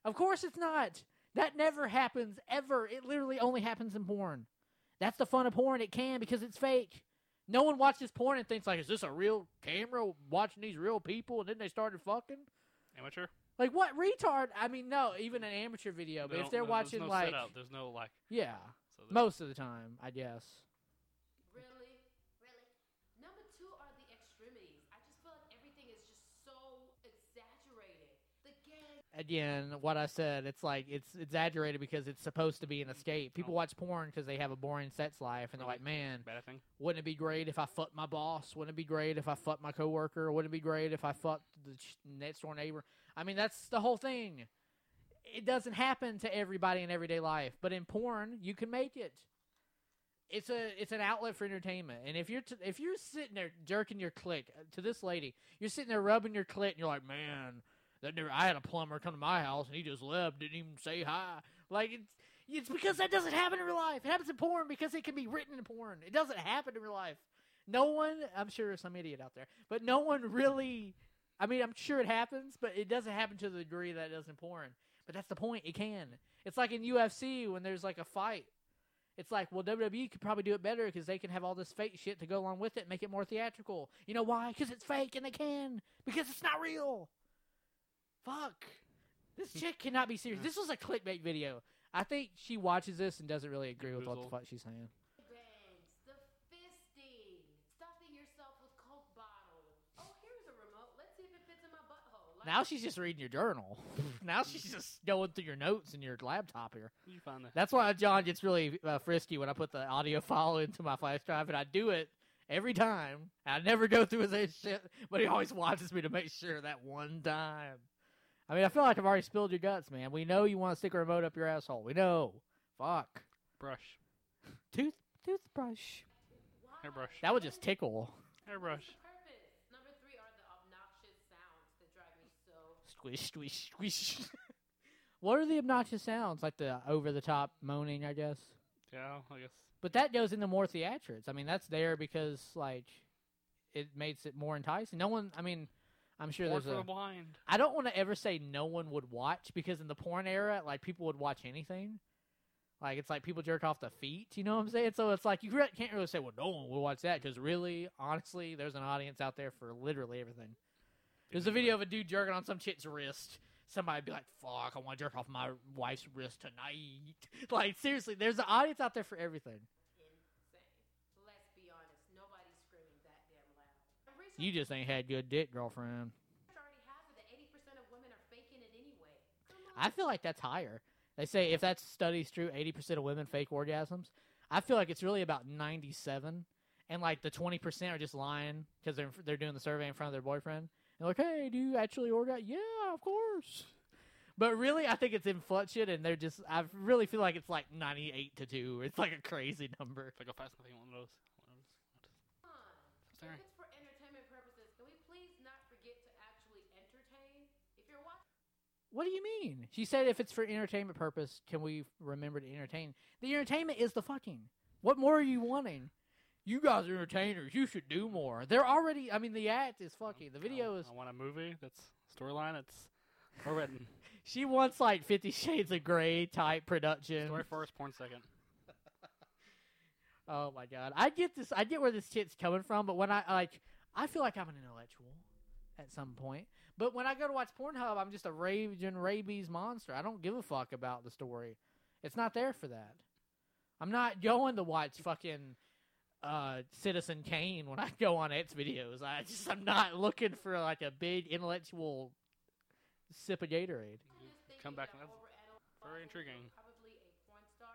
of course it's not. That never happens ever. It literally only happens in porn. That's the fun of porn. It can because it's fake. No one watches porn and thinks like, is this a real camera watching these real people? And then they started fucking. Amateur. Like what retard? I mean, no, even an amateur video. But They if they're no- watching no like, setup. there's no like. yeah, So most of the time, I guess. Really? Really? Number two are the extremities. I just feel like everything is just so exaggerated. The gag. Again, what I said, it's like it's exaggerated because it's supposed to be an escape. People Oh. watch porn because they have a boring sex life, and they're like, man, thing. wouldn't it be great if I fucked my boss? Wouldn't it be great if I fucked my coworker? Wouldn't it be great if I fucked the next door neighbor? I mean, that's the whole thing. It doesn't happen to everybody in everyday life, but in porn, you can make it. it's a it's an outlet for entertainment. And if you're t- if you're sitting there jerking your clit uh, to this lady, you're sitting there rubbing your clit, and you're like, man, that never. I had a plumber come to my house, and he just left, didn't even say hi. Like it's it's because that doesn't happen in real life. It happens in porn because it can be written in porn. It doesn't happen in real life. No one, I'm sure there's some idiot out there, but no one really. I mean, I'm sure it happens, but it doesn't happen to the degree that it does in porn. But that's the point. It can. It's like in UFC when there's like a fight. It's like, well, WWE could probably do it better because they can have all this fake shit to go along with it make it more theatrical. You know why? Because it's fake and they can. Because it's not real. Fuck. This chick cannot be serious. This was a clickbait video. I think she watches this and doesn't really agree with what the Bamboozled. fuck she's saying. bangs, the fisting, stuffing yourself with Coke bottles. Oh, here's a remote. Let's see if it fits in my butthole. Like- Now she's just reading your journal. now she's just going through your notes in your laptop here. You find that? That's why John gets really uh, frisky when I put the audio file into my flash drive, and I do it every time. I never go through his shit, but he always watches me to make sure that one time. I mean, I feel like I've already spilled your guts, man. We know you want to stick a remote up your asshole. We know. Fuck. Brush. Tooth toothbrush. Hairbrush. That would just tickle. Hairbrush. Number three are the obnoxious sounds that drive me so. Squish, squish, squish. what are the obnoxious sounds? Like the over the top moaning, I guess. Yeah, I guess. But that goes into more theatrics. I mean, that's there because like it makes it more enticing. No one. I mean, I'm sure there's for a. the blind. I don't want to ever say no one would watch because in the porn era, like people would watch anything. Like it's like people jerk off the feet. You know what I'm saying? So it's like you re- can't really say, well, no one will watch that because really, honestly, there's an audience out there for literally everything. There's a video of a dude jerking on some chick's wrist. Somebody'd be like, "Fuck, I want to jerk off my wife's wrist tonight." Like seriously, there's an audience out there for everything. Insane. Let's be honest. Nobody's screaming that damn loud. And research You just ain't had good dick, girlfriend. already has it that 80% of women are faking it anyway. Come on. I feel like that's higher. They say if that study's true, 80% of women fake orgasms. I feel like it's really about 97, and like the 20% are just lying because they're they're doing the survey in front of their boyfriend. And like, hey, do you actually orgasm? Yeah, of course. But really, I think it's inflection, and they're just. I really feel like it's like 98 to two. It's like a crazy number. If I go fast I can one of those. One of those. Sorry. it's for entertainment purposes, can we please not forget to actually entertain? If you're watching. What do you mean? She said if it's for entertainment purpose, can we remember to entertain? The entertainment is the fucking. What more are you wanting? You guys are entertainers. You should do more. They're already. I mean, the act is fucking. The video I, is. I want a movie that's storyline. It's well written. She wants like Fifty Shades of Grey type production. Story first, porn second. Oh my god, I get this. I get where this shit's coming from, but when I like, I feel like I'm an intellectual at some point. But when I go to watch Pornhub, I'm just a raging rabies monster. I don't give a fuck about the story. It's not there for that. I'm not going to watch fucking uh, Citizen Kane when I go on X videos. I just I'm not looking for like a big intellectual sip of Gatorade. Come back that's very intriguing. Probably a porn star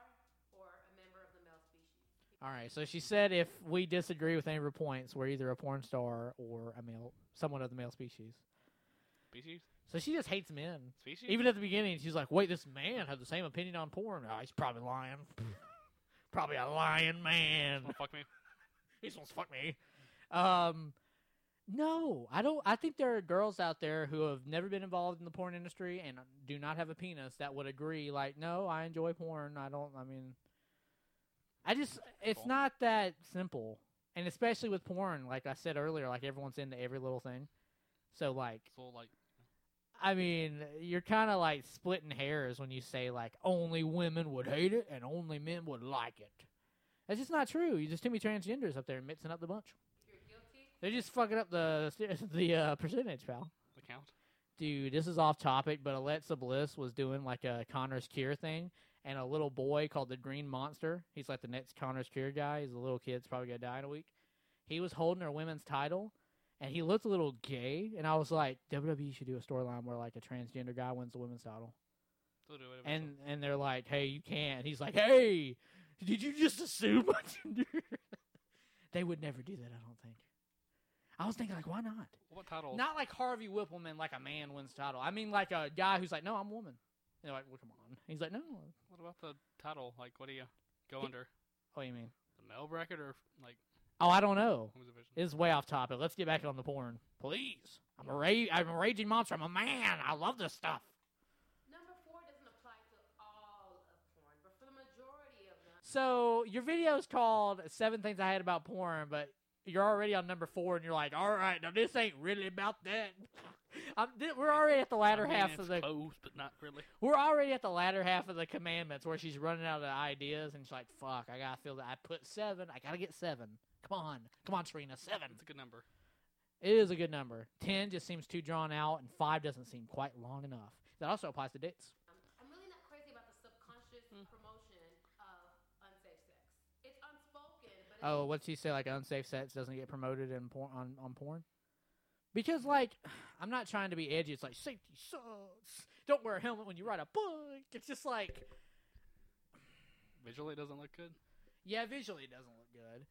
or a member of the male species. All right, so she said if we disagree with any of her points, we're either a porn star or a male, someone of the male species. Species? So she just hates men. Species? Even at the beginning, she's like, "Wait, this man had the same opinion on porn. Oh, he's probably lying. probably a lying man. Wanna fuck me? He just wants to fuck me." Um, no, I don't. I think there are girls out there who have never been involved in the porn industry and do not have a penis that would agree. Like, no, I enjoy porn. I don't. I mean, I just. It's not that simple, and especially with porn. Like I said earlier, like everyone's into every little thing. So like, So like, I mean, you're kind of like splitting hairs when you say like only women would hate it and only men would like it. That's just not true. You just too many transgenders up there mixing up the bunch. You're guilty, They're just fucking up the the uh, percentage, pal. the count? Dude, this is off topic, but Alexa Bliss was doing like a Connor's Cure thing, and a little boy called the Green Monster. He's like the next Connor's Cure guy. He's a little kid's probably gonna die in a week. He was holding her women's title, and he looked a little gay. And I was like, WWE should do a storyline where like a transgender guy wins the women's title. They'll do it And and they're like, hey, you can't. He's like, hey, did you just assume my gender? they would never do that, I don't think. I was thinking like, why not? what title? Not like Harvey Wippleman, like a man wins title. I mean, like a guy who's like, no, I'm a woman. And they're like, well, come on. He's like, no. What about the title? Like, what do you go He- under? What do you mean? The Male bracket or like Oh, I don't know. women's division? This is way off topic. Let's get back on the porn, please. I'm a ra- I'm a raging monster. I'm a man. I love this stuff. Number four doesn't apply to all of porn, but for the majority of them, So your video is called Seven Things I Had About Porn, but you're already on number four, and you're like, all right, now this ain't really about that. I'm, th- we're already at the latter I mean, half it's of the close, but not really. we're already at the latter half of the commandments where she's running out of ideas, and she's like, fuck, I gotta feel that I put seven. I gotta get seven. Come on, come on, Serena, seven. It's a good number. It is a good number. Ten just seems too drawn out, and five doesn't seem quite long enough. That also applies to dicks. I'm really not crazy about the subconscious hmm. promotion of unsafe sex. It's unspoken, but it's Oh, what's he say? Like unsafe sex doesn't get promoted in porn on, on porn? Because like, I'm not trying to be edgy. It's like safety sucks. Don't wear a helmet when you ride a bike. It's just like, Visually, it doesn't look good. yeah, visually it doesn't look good.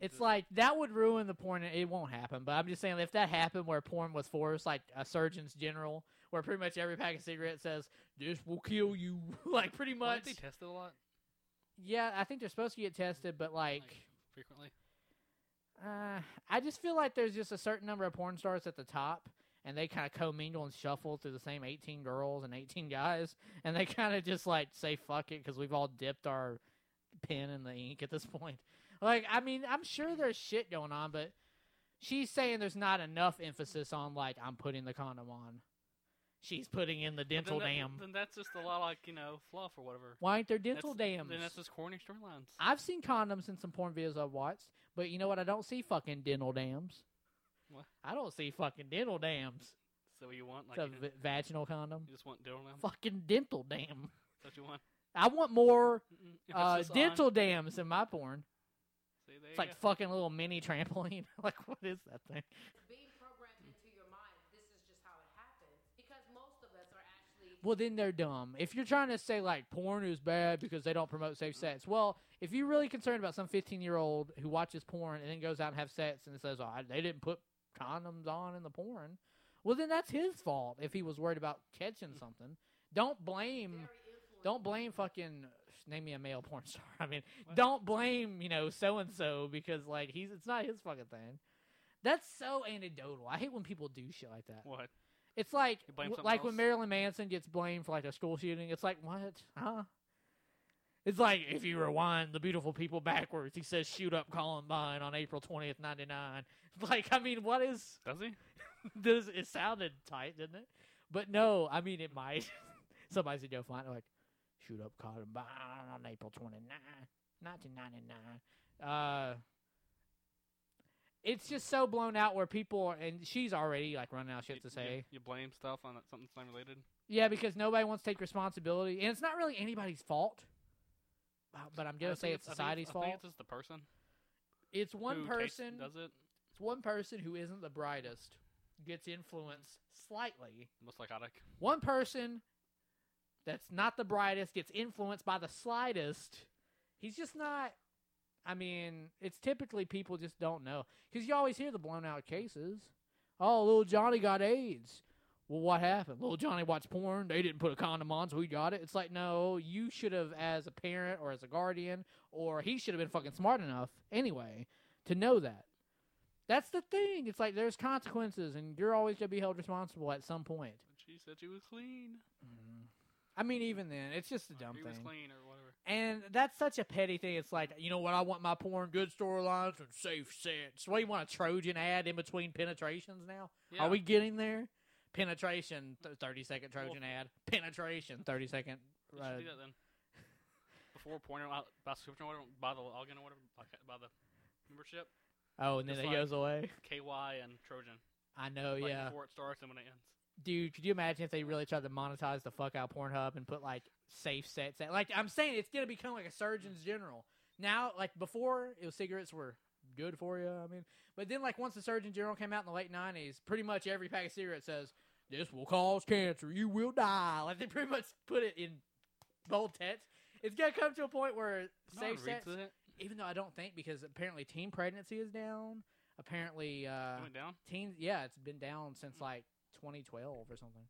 It's Just- like that would ruin the porn. It won't happen, but I'm just saying if that happened where porn was forced, like a Surgeon's General, where pretty much every pack of cigarettes says "this will kill you," like pretty Well, much. aren't they tested a lot, yeah, I think they're supposed to get tested, but like, like frequently. Uh, I just feel like there's just a certain number of porn stars at the top, and they kind of commingle and shuffle through the same 18 girls and 18 guys, and they kind of just like say fuck it because we've all dipped our pen in the ink at this point. Like, I mean, I'm sure there's shit going on, but she's saying there's not enough emphasis on like I'm putting the condom on. She's putting in the But then dental that- dam. Then that's just a lot like you know fluff or whatever. Why ain't there dental That's- dams? Then that's just corny storylines. I've seen condoms in some porn videos I've watched, but you know what? I don't see fucking dental dams. What? I don't see fucking dental dams. So you want like a v- vaginal condom. you just want dental now. Fucking dental dam. That's what you want. I want more uh, dental On, dams in my porn. see, It's like go. fucking little mini trampoline. like what is that thing? being programmed into your mind. This is just how it happens because most of us are actually Well, then they're dumb. If you're trying to say like porn is bad because they don't promote safe mm-hmm. sex, well, if you're really concerned about some 15 year old who watches porn and then goes out and have sex and says, "Oh, they didn't put condoms on in the porn," well, then that's his fault. If he was worried about catching mm-hmm. something, don't blame. Don't blame fucking name me a male porn star. I mean, What? don't blame you know so and so because like he's it's not his fucking thing. That's so anecdotal. I hate when people do shit like that. What? It's like You blame w- something like when? Marilyn Manson gets blamed for like a school shooting. It's like what? Huh? It's like if you rewind the beautiful people backwards, he says shoot up Columbine on April twentieth, ninety nine. Like I mean, what is? Does he? Does it sounded tight, didn't it? But no, I mean it might. Somebody said, "Yo, find like shoot up Columbine on April 29, 1999." Uh, it's just so blown out where people are, and she's already like running out of shit You- to say. You, blame stuff on something that's not related. Yeah, because nobody wants to take responsibility, and it's not really anybody's fault. Uh, But I'm gonna say it's I society's I fault. think it's just the person. It's one who takes- person. does it. It's one person who isn't the brightest gets influenced slightly. Most psychotic. One person that's not the brightest gets influenced by the slightest. He's just not. I mean, it's typically people just don't know because you always hear the blown out cases. Oh, little Johnny got AIDS. Well, what happened? Little Johnny watched porn. They didn't put a condom on, so he got it. It's like, no, you should have, as a parent or as a guardian, or he should have been fucking smart enough anyway to know that. That's the thing. It's like there's consequences, and you're always gonna be held responsible at some point. She said she was clean. Mm-hmm. I mean, even then, it's just a dumb he was thing. clean or. And that's such a petty thing. It's like, you know what? I want my porn good storylines and safe sex. What, you want a Trojan ad in between penetrations now? Yeah. Are we getting there? Penetration, th- 30 second Trojan ad. Penetration, 30 second. Uh, do that then. Before porn out by subscription or whatever, by the login or whatever, by, the membership, oh, and then it like- goes away. KY and Trojan. I know, like yeah. Before it starts and when it ends. Dude, could you imagine if they really tried to monetize the fuck out Pornhub and put like safe sets like I'm saying, it's gonna become like a Surgeon's General now. Like before, it was cigarettes were good for you. I mean, but then like once the Surgeon General came out in the late '90s, pretty much every pack of cigarettes says this will cause cancer. You will die. Like they pretty much put it in bold text. It's gonna come to a point where No safe one reads sex, it. even though I don't think because apparently teen pregnancy is down. Apparently, uh, It went down. teens yeah it's been down since like 2012 or something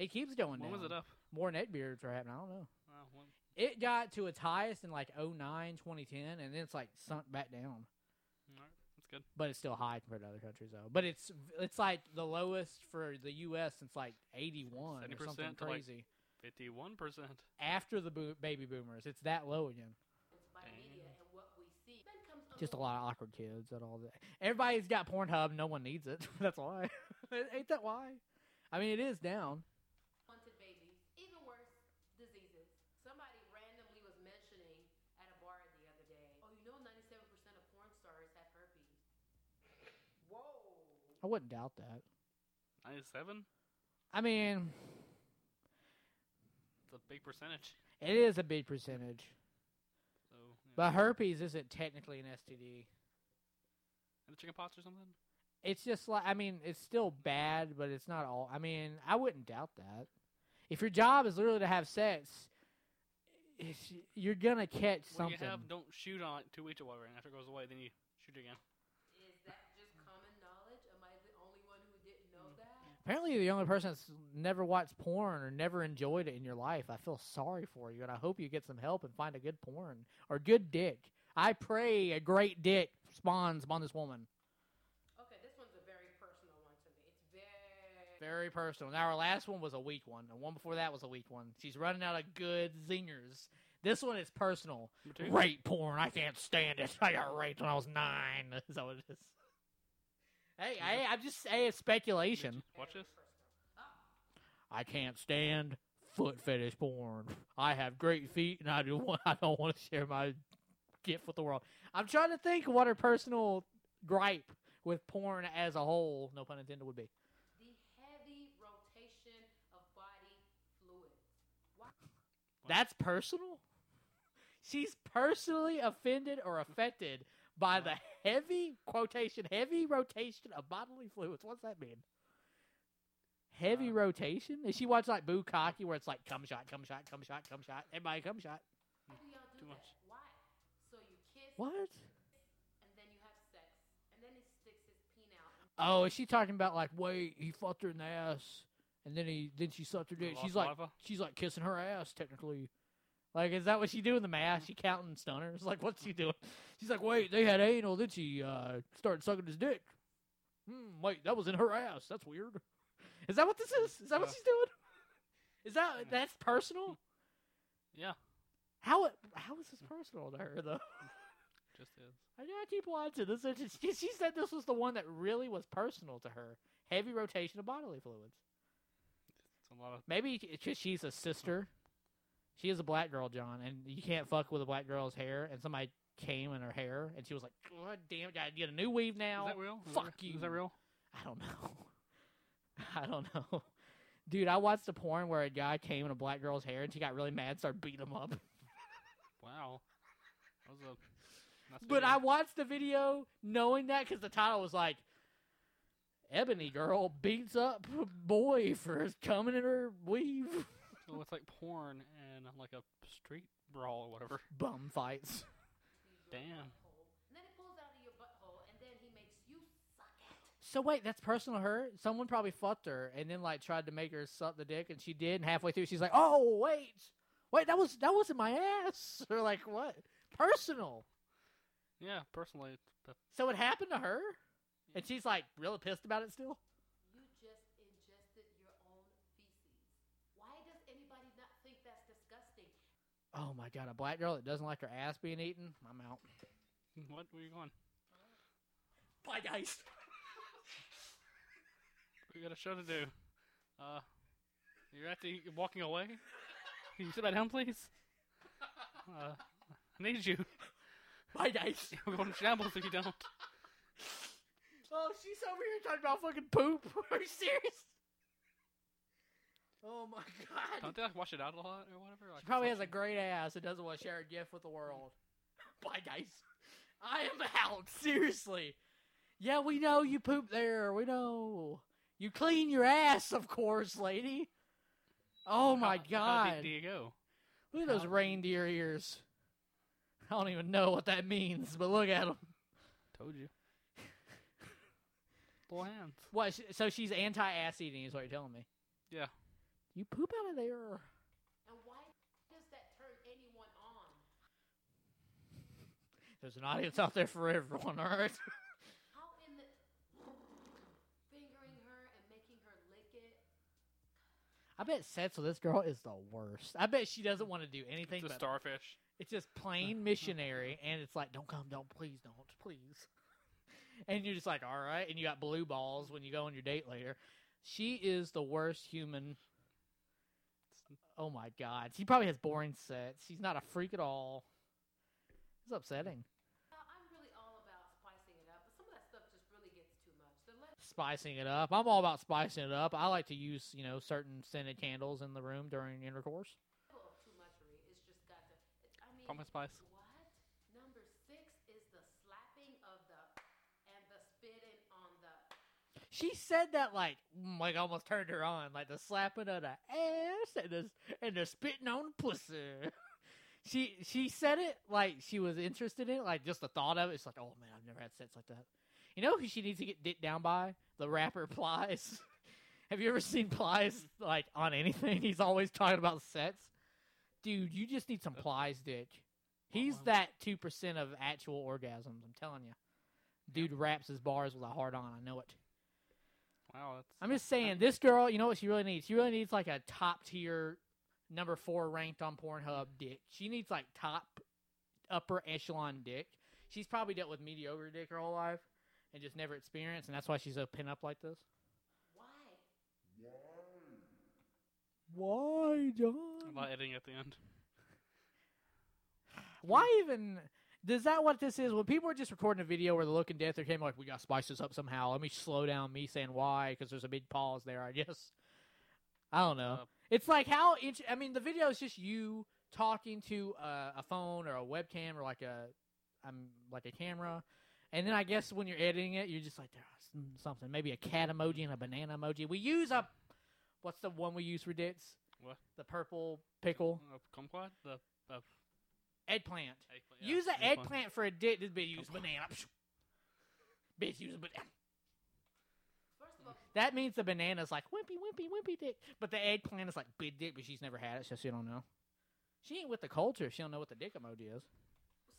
it keeps going When down was it up? more neck beards are happening i don't know when, it got to its highest in like 09, 2010, and then it's like sunk back down. Alright, that's good. But it's still high compared to other countries, though. But it's it's like the lowest for the U.S. since like 81 or 70% something to, like- crazy. Fifty-one percent. After the bo- baby boomers, it's that low again. by media and what we see. Then comes Just a lot of awkward kids and all that. Everybody's got Pornhub. No one needs it. That's why. Ain't that why? I mean, it is down. unwanted babies. Even worse, diseases. Somebody randomly was mentioning at a bar the other day, oh, you know 97% of porn stars have herpes. I wouldn't doubt that. Ninety-seven. I mean, It's a big percentage. it is a big percentage. So. Yeah. But herpes isn't technically an STD. and the chicken pox or something. It's just like I mean, it's still bad, but it's not all. I mean, I wouldn't doubt that. If your job is literally to have sex, it's, you're gonna catch When something. you have, don't shoot on it two weeks or whatever, and after it goes away, then you shoot again. Is that just common knowledge? Am I the only one who didn't know that? Apparently, you're the only person that's never watched porn or never enjoyed it in your life. I feel sorry for you, and I hope you get some help and find a good porn or good dick. I pray a great dick spawns upon this woman. Okay, this one's a very personal one to me. It's very. Very personal. Now, our last one was a weak one. The one before that was a weak one. She's running out of good zingers. This one is personal. Rape porn. I can't stand it. I got raped when I was nine. Is that what it is? Hey, hey, I'm just saying speculation. Watch this. I can't stand foot fetish porn. I have great feet, and I do. Want, I don't want to share my gift with the world. I'm trying to think what her personal gripe with porn as a whole, no pun intended, would be. The heavy rotation of body fluids. Why? That's personal. She's personally offended or affected by the heavy quotation, heavy rotation of bodily fluids. What's that mean? Heavy Uh, rotation? Is she watch like Bukkake where it's like come shot, come shot, come shot, come shot, everybody come shot? Why do y'all do Too that? much. Why? So you kiss What? and then you have sex, and then he sticks his peen out. Oh, is she talking about like wait, he fucked her in the ass and then he then she sucked her dick. She's like saliva? she's like kissing her ass technically. Like is that what she do in the math? She counting stunners? Like what's she doing? She's like, wait, they had anal, then she uh started sucking his dick. Hmm, wait, that was in her ass. That's weird. Is that what this is? Is that what she's doing? Is that that's personal? Yeah, How how is this personal to her though? just is. I gotta keep watching this. She, she said this was the one that really was personal to her. Heavy rotation of bodily fluids. It's a lot of. Maybe it's just she's a sister. She is a black girl, John, and you can't fuck with a black girl's hair. And somebody came in her hair, and she was like, "God damn, it, gotta get a new weave now." Is that real? Is Fuck that, you. Is that real? I don't know. I don't know. Dude, I watched a porn where a guy came in a black girl's hair, and she got really mad, and started beating him up. Wow. That was a. Nice But. I watched the video knowing that because the title was like, "Ebony girl beats up boy for His coming in her weave." So it's like porn and like a street brawl or whatever. Bum fights. Your Damn. butthole. And then it pulls out of your butthole, and then he makes you suck it. So wait, that's personal to her. Someone probably fucked her and then like tried to make her suck the dick, and she did. And halfway through, she's like, "Oh wait, wait, that was that wasn't my ass." Or like what? Personal. Yeah, personally, but So it happened to her, and she's like really pissed about it still. You just ingested your own feces. Why does anybody not think that's disgusting? Oh my god, a black girl that doesn't like her ass being eaten. I'm out. what? Where you going? Bye guys. We got a show to do. Uh, you're actually walking away. Can you sit back down, please? Uh, I need you. Bye guys. We're going to shambles if you don't. Oh, she's over here talking about fucking poop. Are you serious? Oh my god. Don't they like wash it out a lot or whatever? Like She probably has a great ass and doesn't want to share a gift with the world. Bye, guys. I am out. Seriously. Yeah, we know you poop there. We know. You clean your ass, of course, lady. Oh my How- How god. deep do you go? Look at those how- reindeer ears. I don't even know what that means, but look at them. Told you. Little hands. What? So she's anti-ass eating, is what you're telling me? Yeah. You poop out of there. And why does that turn anyone on? There's an audience out there for everyone. All right. How in the fingering her and making her lick it? I bet sex with this girl is the worst. I bet she doesn't want to do anything It's a but starfish. it's just plain missionary, and it's like, don't come, don't, please don't, please. And you're just like, all right, and you got blue balls when you go on your date later. She is the worst human. Oh my god, she probably has boring sex. She's not a freak at all. It's upsetting. Uh, I'm really all about spicing it up, but some of that stuff just really gets too much. Spicing it up. I'm all about spicing it up. I like to use, you know, certain scented candles in the room during intercourse. level of too muchery is just got to. I mean, Pumpkin spice. What? Number six is the slapping of the and the spitting on the. She said that like mm, like almost turned her on, like the slapping of the ass and the and the spitting on the pussy. she she said it like she was interested in it, like just the thought of it. It's like, oh man, I've never had sex like that. You know who she needs to get dicked down by? The rapper Plies. Have you ever seen Plies like on anything? He's always talking about sex. Dude, you just need some Plies dick. He's wow. that two percent of actual orgasms. I'm telling you. Dude raps his bars with a hard on. I know it. Wow, that's. I'm just saying, this girl, you know what she really needs? She really needs like a top tier, number four ranked on Pornhub dick. She needs like top, upper echelon dick. She's probably dealt with mediocre dick her whole life and just never experienced, and that's why she's so pin up like this. Why? Why, John? about editing at the end. Why even? Is that what this is? When people are just recording a video where they're looking death, they're came like, "We got to spice this up somehow." Let me slow down me saying why because there's a big pause there. I guess. I don't know. Uh, It's like how int- I mean, the video is just you talking to uh, a phone or a webcam or like a um like a camera, and then I guess when you're editing it, you're just like there's something, maybe a cat emoji and a banana emoji. We use a what's the one we use for dicks? What? The purple pickle Uh, kumquat? The uh, eggplant. eggplant. yeah, use an eggplant. eggplant for a dick. This bitch use banana. bitch use a banana. First of all, That means the banana's like wimpy, wimpy, wimpy dick, but the eggplant is like big dick, but she's never had it, so she don't know. She ain't with the culture. if She don't know what the dick emoji is.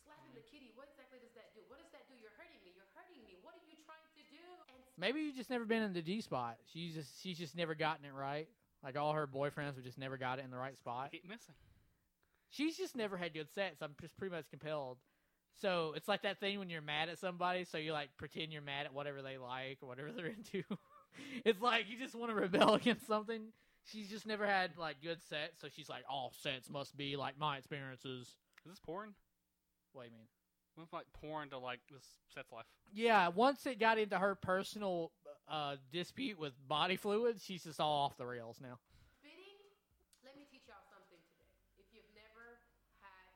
slapping the kitty. What exactly does that do? What does that do? You're hurting me. You're hurting me. What are you trying to do? And Maybe you just never been in the D spot. She's just she's just never gotten it right. Like all her boyfriends have just never got it in the right I spot. keep missing. She's just never had good sex. I'm just pretty much compelled. So it's like that thing when you're mad at somebody, so you like pretend you're mad at whatever they like or whatever they're into. it's like you just want to rebel against something. She's just never had like good sex, so she's like, all sex must be like my experiences. Is this porn? What do you mean? Went from like porn to like this set's life. Yeah, once it got into her personal uh, dispute with body fluids, she's just all off the rails now. spitting. Let me teach y'all something today. If you've never had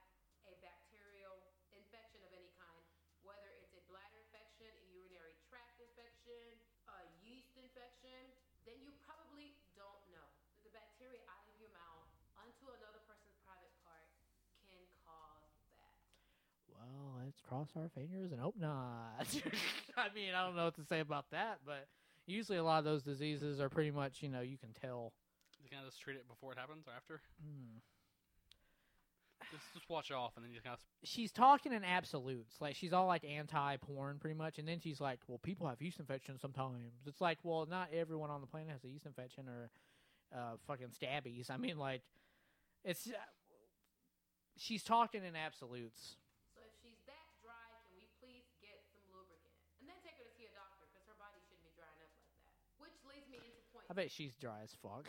a bacterial infection of any kind, whether it's a bladder infection, a urinary tract infection, a yeast infection, then you probably don't know that the bacteria out of your mouth onto another person's private part can cause that. Well, let's cross our fingers and hope not. I mean, I don't know what to say about that, but usually a lot of those diseases are pretty much, you know, you can tell. You kind of just treat it before it happens or after. Hmm. Just just watch it off and then you kind of. She's talking in absolutes. Like, she's all like anti porn, pretty much. And then she's like, well, people have yeast infections sometimes. It's like, well, not everyone on the planet has a yeast infection or uh, fucking stabbies. I mean, like, it's. Uh, she's talking in absolutes. So if she's that dry, can we please get some lubricant? And then take her to see a doctor because her body shouldn't be drying up like that. Which leads me into point. I bet she's dry as fuck.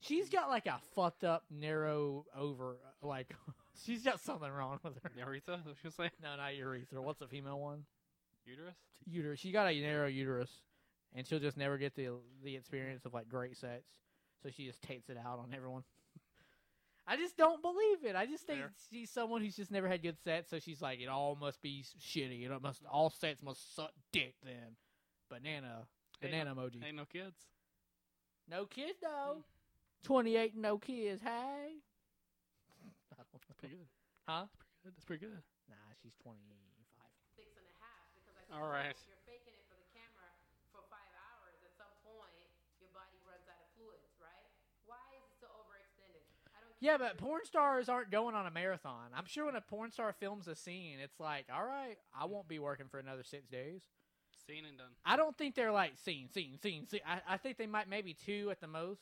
She's got like a fucked up, narrow over. Like, she's got something wrong with her. Urethra? what you say? No, not urethra. What's the female one? Uterus? Uterus. She got a narrow uterus, and she'll just never get the the experience of like great sex. So she just takes it out on everyone. I just don't believe it. I just think Fair. she's someone who's just never had good sex, so she's like, it all must be shitty. It must all sex must suck dick. Then, banana, Hey, banana emoji. Ain't no kids. No kids though. Twenty eight, no kids. Hey. That's. Pretty good. Huh? That's pretty Good. That's pretty good. Nah, she's twenty five. six and a half because I All right. you're faking it for the camera for five hours, at some point your body runs out of fluids, right? Why is it so overextended? I don't Yeah, but porn stars aren't going on a marathon. I'm sure when a porn star films a scene, it's like, all right, I won't be working for another six days. Seen and done. I don't think they're like scene, scene, scene, scene. I, I think they might maybe two at the most,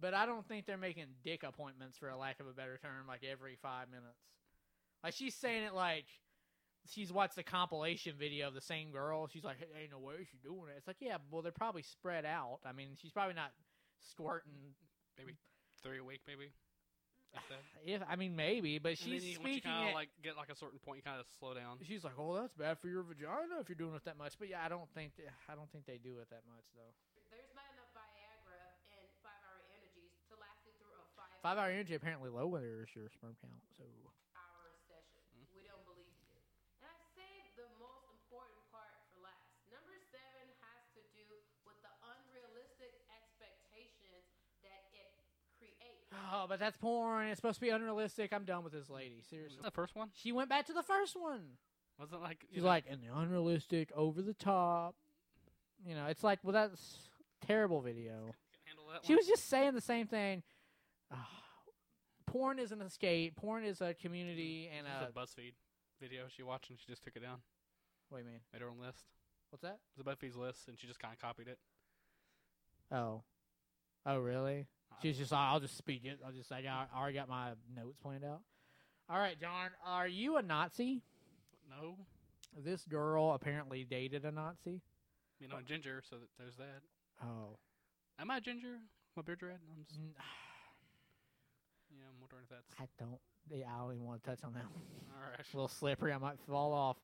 but I don't think they're making dick appointments for a lack of a better term, like every five minutes. Like she's saying it like she's watched the compilation video of the same girl. She's like, hey, ain't no way she's doing it. It's like, yeah, well, they're probably spread out. I mean, she's probably not squirting. Maybe Three a week, maybe. Like that. If I mean, maybe, but And she's then you, once you speaking kind it. of like get like a certain point, you kind of slow down. She's like, "Oh, that's bad for your vagina if you're doing it that much." But yeah, I don't think th- I don't think they do it that much though. There's not enough Viagra and five hour energies to last you through a five, Five hour energy apparently lowers your sperm count. So hour session. Mm. We don't believe you. And I saved the most important part for last. Number seven has to do with the unrealistic expectations that it creates. Oh, but that's porn. It's supposed to be unrealistic. I'm done with this lady. Seriously. the first one? She went back to the first one. Wasn't like She's know, like, and the unrealistic, over the top. You know, it's like, well, that's terrible video. She one? was just saying the same thing. Ah, porn is an escape. Porn is a community and This a. a BuzzFeed video she watched and she just took it down, Wait a minute. made her own list. What's that? It was a BuzzFeed's list, and she just kind of copied it. Oh. Oh, really? She's just, I'll just speak it. I'll just, I, got, I already got my notes planned out. All right, John, are you a Nazi? No, This girl apparently dated a Nazi. you know, ginger. So that there's that. Oh. Am I ginger? My beard red? I'm just, yeah, I'm wondering if that's I don't, yeah, I don't even want to touch on that. all right. a little slippery. I might fall off.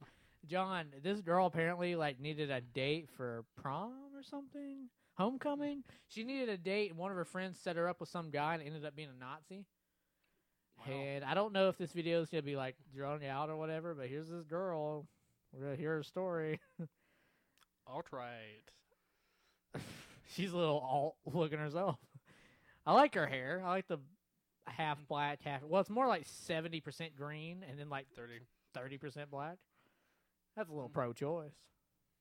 John, this girl apparently like needed a date for prom or something, homecoming. She needed a date, and one of her friends set her up with some guy, and ended up being a Nazi. Wow. And I don't know if this video is gonna be like drawn out or whatever, but here's this girl. We're gonna hear her story. All right. She's a little alt looking herself. I like her hair. I like the half black, half. Well, it's more like seventy percent green, and then like Thirty. thirty percent black. That's a little Mm. pro-choice.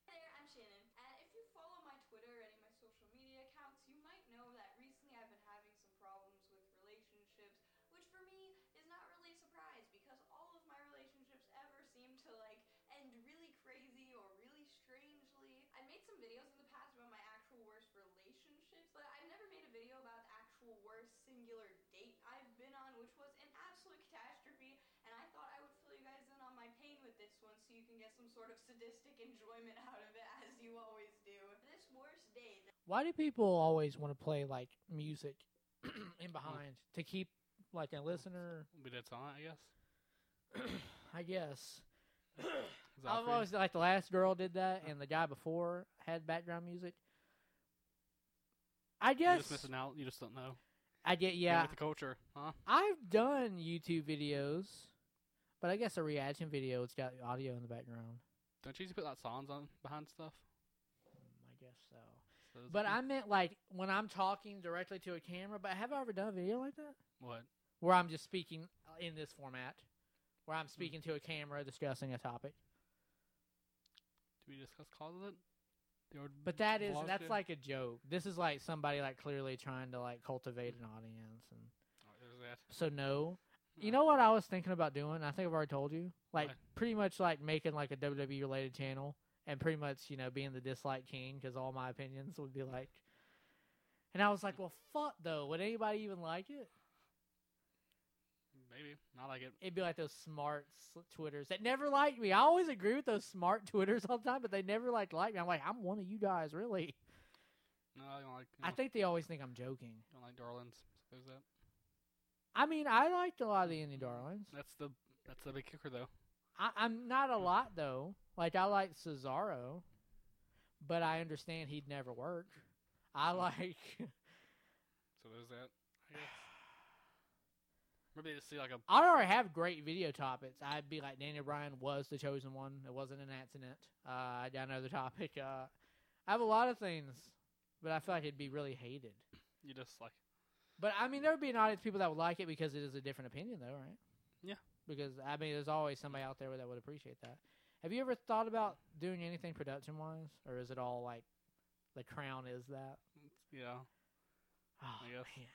Hi there, I'm Shannon, and if you follow my Twitter or any of my social media accounts, you might know that recently I've been having some problems with relationships, which for me is not really a surprise because all of my relationships ever seem to like end really crazy or really strangely. I made some videos in the past about my actual worst relationships, but I've never made a video about the actual worst singular date I've been on, which was an absolute catastrophe, and I thought I would fill you guys in on my pain with this one so you can get some sort of sadistic enjoyment out of it, as you always do. This worst date Why do people always want to play like music in mm. behind to keep like a listener? We it's on, I guess. I guess. I've always like the last girl did that, and the guy before had background music. I You're guess just missing out. You just don't know. I get Get yeah. With the culture, huh? I've done YouTube videos, but I guess a reaction video it's got audio in the background. Don't you usually put like songs on behind stuff? I guess so. So But. I meant like when I'm talking directly to a camera. But have I ever done a video like that? what? where I'm just speaking uh, in this format, where I'm speaking to a camera discussing a topic. Did we discuss cause of it? But that is that's like a joke. This is like somebody like clearly trying to like cultivate an audience, and Oh, that. so no. You know what I was thinking about doing? I think I've already told you. Like What? pretty much like making like a WWE related channel, and pretty much you know being the dislike king because all my opinions would be like. And I was like, well, fuck though. Would anybody even like it? Maybe. not like it. It'd be like those smart Twitters that never liked me. I always agree with those smart Twitters all the time, but they never like like me. I'm like, I'm one of you guys, really. No, I don't like. You I think they always think I'm joking. don't like darlings. So there's that. I mean, I liked a lot of the indie darlings. That's the that's the big kicker though. I, I'm not a lot though. Like I like Cesaro, but I understand he'd never work. I like. So there's that. I guess. Maybe just see like a I already have great video topics. I'd be like Daniel Bryan was the chosen one. It wasn't an accident. Uh, I got another topic. Uh, I have a lot of things, but I feel like it'd be really hated. you just like But I mean, there would be an audience of people that would like it because it is a different opinion, though, right? Yeah. Because I mean, there's always somebody out there that would appreciate that. Have you ever thought about doing anything production wise, or is it all like the crown is that? yeah. Oh I guess. man,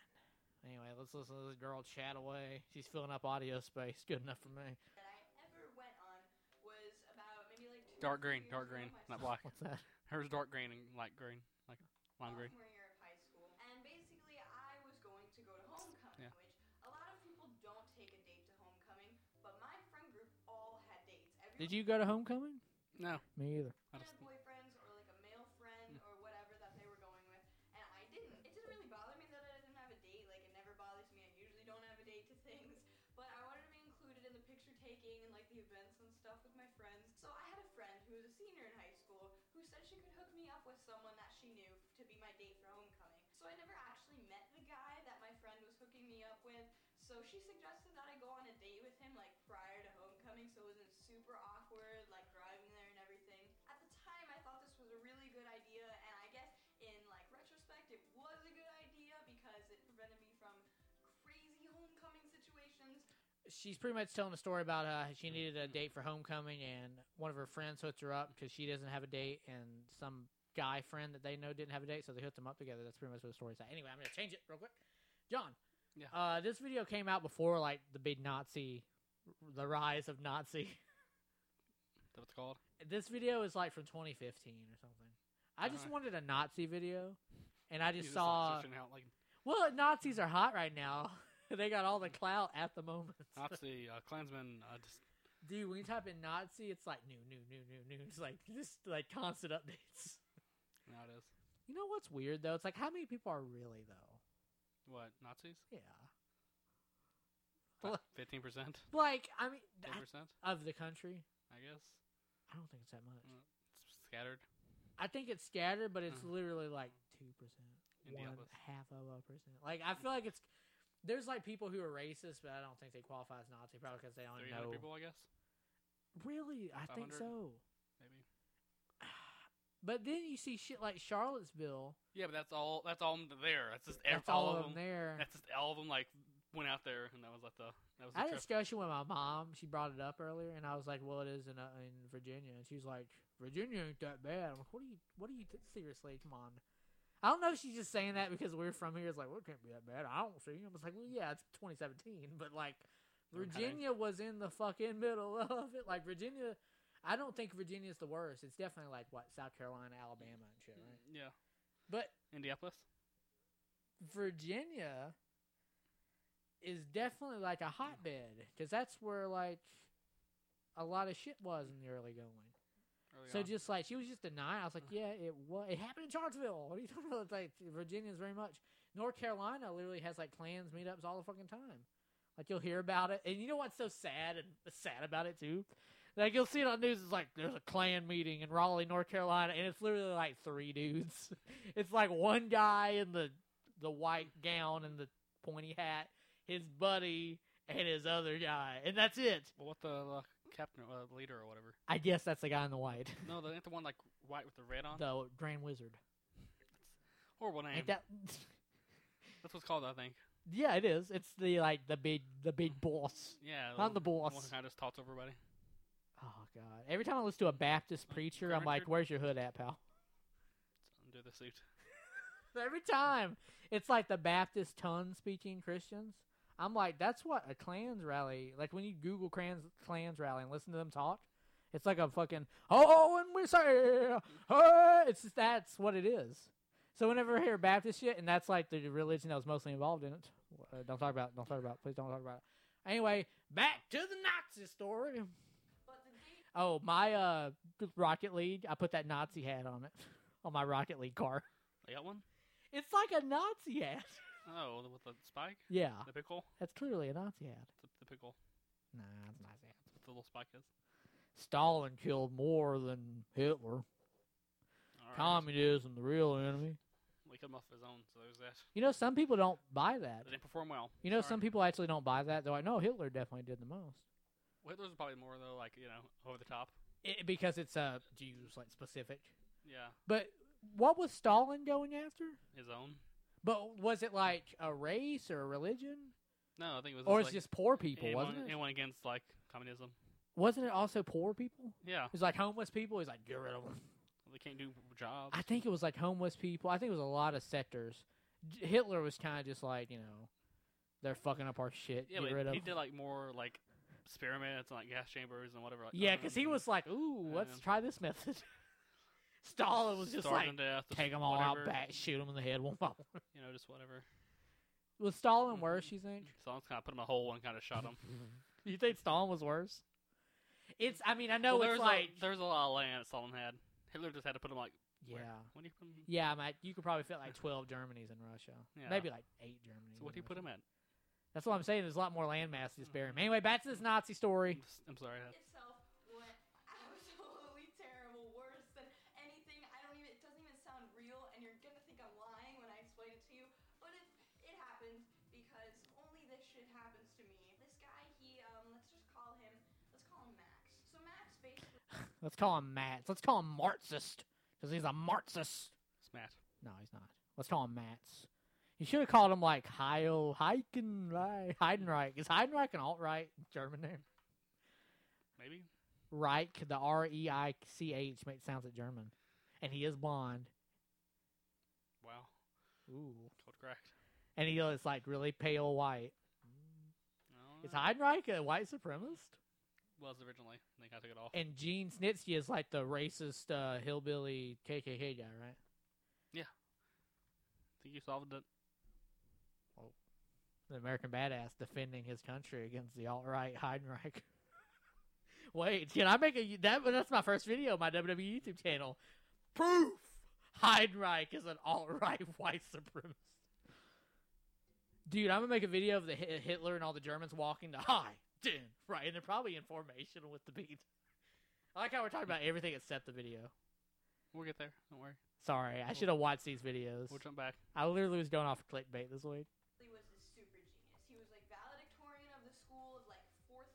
Anyway, let's listen to this girl chat away. She's filling up audio space. Good enough for me. that I ever went on was about maybe like two Dark green, dark green, not black. What's that? Hers dark green and light green, like lime green. sophomore year of high school, and basically I was going to go to homecoming, Yeah. which a lot of people don't take a date to homecoming, but my friend group all had dates. Everyone Did you go to homecoming? No, Me either. I had just boyfriends or like a male friend or whatever that they were going with, and I didn't. It didn't really bother me that I didn't have a date. Like it never bothers me. I usually don't have a date to things, but I wanted to be included in the picture taking and like the events and stuff with my friends. So I had a friend who was a senior in high school who said she could hook me up with someone that she knew to be my date for homecoming. So I never actually met the guy that my friend was hooking me up with. So she suggested that I go on a date with him like prior to homecoming so it wasn't super awkward, like driving there and everything. At the time I thought this was a really good idea and I guess in like retrospect it was a good idea because it prevented me from crazy homecoming situations. She's pretty much telling a story about uh, she needed a date for homecoming, and one of her friends hooked her up because she doesn't have a date, and some guy friend that they know didn't have a date, so they hooked them up together. That's pretty much what the story's at. Anyway, I'm gonna change it real quick. John, Yeah. uh, this video came out before like the big Nazi, the rise of Nazi. That what it's called? This video is like from 2015 or something. I just Uh-huh. wanted a Nazi video, and I just saw. out, like Well, Nazis are hot right now. they got all the clout at the moment. Nazi uh, Klansman. Uh, just Dude, when you type in Nazi, it's like new, new, new, new, new. It's like just like constant updates. now it is. You know what's weird though? It's like how many people are really though? What Nazis? Yeah. Fifteen percent, Like I mean, ten percent of the country, I guess. I don't think it's that much. Mm. It's scattered. I think it's scattered, but it's Uh. literally like two percent, one half of a percent. Like I feel like it's there's like people who are racist, but I don't think they qualify as Nazi, probably because they don't know. people, I guess. Really, I think so. Maybe. But then you see shit like Charlottesville. Yeah, but that's all. That's all there. That's just That's all all of them there. That's just all of them. Like went out there, and that was like the that was the I had a trip. discussion with my mom. She brought it up earlier, and I was like, "Well, it is in uh, in Virginia." And she's like, "Virginia ain't that bad." I'm like, "What are you? What are you? T- seriously? Come on." I don't know if she's just saying that because we're from here. It's like, well, it can't be that bad. I don't see. I was like, well, yeah, it's 2017, but like, Okay. Virginia was in the fucking middle of it. Like Virginia, I don't think Virginia's the worst. It's definitely like what South Carolina, Alabama, and shit, right? Yeah, But Indianapolis. Virginia is definitely like a hotbed because that's where like a lot of shit was in the early going. early So on. just like she was just denying, I was like, yeah, it was. It happened in Charlottesville. What are you talking about? It's like Virginia's very much. North Carolina literally has like Klans meetups all the fucking time. Like you'll hear about it, and you know what's so sad and sad about it too. Like you'll see it on news. It's like there's a Klan meeting in Raleigh, North Carolina, and it's literally like three dudes. It's like one guy in the the white gown and the pointy hat, his buddy, and his other guy, and that's it. well, what the uh, captain, uh, leader, or whatever. I guess that's the guy in the white, No, the ain't the one like white with the red on. the Grand Wizard. Horrible name. Ain't that? That's what's called, I think. Yeah, it is. It's the like the big the big boss. Yeah, I'm the One boss. kind of just talks to everybody. Oh god! Every time I listen to a Baptist preacher, I'm like, "Where's your hood at, pal?" Under the suit. Every time it's like the Baptist tongue speaking Christians. I'm like, that's what a Klans rally. Like when you Google Klans Klans rally and listen to them talk, it's like a fucking oh, and we say, oh, it's just, that's what it is. So whenever I hear Baptist shit, and that's like the religion that was mostly involved in it. Uh, don't talk about. it, Don't talk about. it, Please don't talk about it. Anyway, back to the Nazi story. But the date Oh, my uh Rocket League, I put that Nazi hat on it. On my Rocket League car. They got one? It's like a Nazi hat. Oh, with the spike? Yeah. The pickle? That's clearly a Nazi hat. The, the pickle. Nah, it's hat. That's what the little spike is. Stalin killed more than Hitler. All right. Communism, the real enemy. We cut him off his own, so there's that. You know, some people don't buy that. They didn't perform well. You know, Sorry. some people actually don't buy that. They're like, no, Hitler definitely did the most. Hitler's probably more, though, like, you know, over the top. It, because it's uh, Jews, like, specific. Yeah, But what was Stalin going after? his own. But was it like a race or a religion? No, I think it was Or just, it's like, just poor people, anyone, wasn't it? anyone against, like, communism. Wasn't it also poor people? Yeah, It's like homeless people. He's like, get rid of them. they can't do jobs. I think it was like homeless people. I think it was a lot of sectors. Hitler was kind of just like, you know, They're fucking up our shit. Yeah, Get rid of. he did like more like experiments and like gas chambers and whatever. Like, yeah, because he was like, "Ooh, let's try this method." Stalin was just starving like, death, "Take them all out, whatever, back, shoot them in the head one by one." You know, just whatever. Was Stalin mm-hmm. worse? You think? Stalin's kind of put him in a hole and kind of shot him. You think Stalin was worse? It's. I mean, I know well, it's there's like. a, there's a lot of land that Stalin had. Hitler just had to put him like yeah. where? When you put him? Yeah, you could probably fit like twelve Germanys in Russia. Yeah. Maybe like eight Germanys. So what do you put Russia. him at? That's what I'm saying. There's a lot more landmass to just bury him. Anyway, back to this Nazi story. I'm, sorry. I- itself went absolutely terrible, worse than anything. I don't even. It doesn't even sound real, and you're gonna think I'm lying when I explain it to you. But it it happened because only this shit happens to me. This guy, he um, let's just call him. Let's call him Max. So Max basically. Let's call him Mats. Let's call him Marxist because he's a Marxist. It's Matt. No, he's not. Let's call him Mats. You should have called him like Heil Heidenreich. Heidenreich. Is Heidenreich an alt right German name? Maybe. Reich, the R E I C H, makes sounds like German, and he is blonde. Wow. Ooh, Code cracked. and he is like really pale white. Is Heidenreich a white supremacist? Was originally. I think I took it off. And Gene Snitsky is like the racist uh, hillbilly KKK guy, right? Yeah. I Think you solved it. The American badass defending his country against the alt right Heidenreich. Wait, can I make a that? That's my first video on my WWE YouTube channel. Proof: Heidenreich is an alt right white supremacist. Dude, I'm gonna make a video of the Hitler and all the Germans walking to Heiden, right? And they're probably in formation with the beat. I like how we're talking about everything except the video. We'll get there. Don't worry. Sorry, I should have watched these videos. We'll jump back. I literally was going off clickbait this week. He was this super genius. He was like valedictorian of the school of like 4,000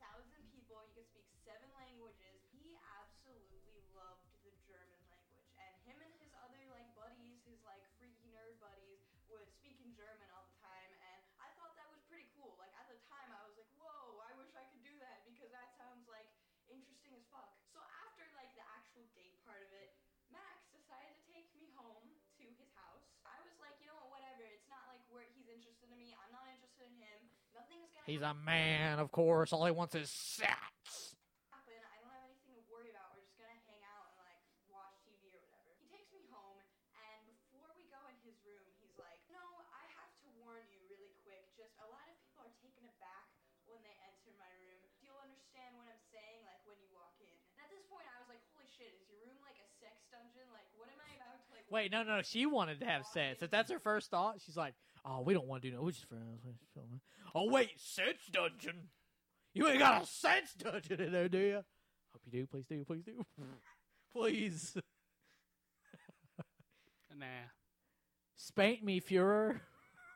people. He could speak seven languages. He absolutely loved the German language. And him and his other like buddies, his like freaky nerd buddies, would speak in German all the time. And I thought that was pretty cool. Like at the time, I was like, whoa, I wish I could do that because that sounds like interesting as fuck. So after like the actual date part of it, Max decided to take me home to his house. I was like, you know what, whatever. It's not like where he's interested in me. I'm not interested in him. Nothing's gonna He's a man, of course. All he wants is sex. happen. I don't have anything to worry about. We're just gonna hang out and like watch TV or whatever. He takes me home, and before we go in his room, he's like, "No, I have to warn you really quick. Just a lot of people are taken aback when they enter my room. You'll understand what I'm saying, like when you walk in." And at this point, I was like, "Holy shit! Is your room like a sex dungeon? Like, what am I about to like?" Wait, no, no. She wanted to have sex. If that's her first thought, she's like, "Oh, we don't want to do no. We're just friends." We're just chilling." Oh wait, sex dungeon. You ain't got a sense dungeon in there, do you? Hope you do. Please do. Please do. Please Nah. spank me, Fuhrer.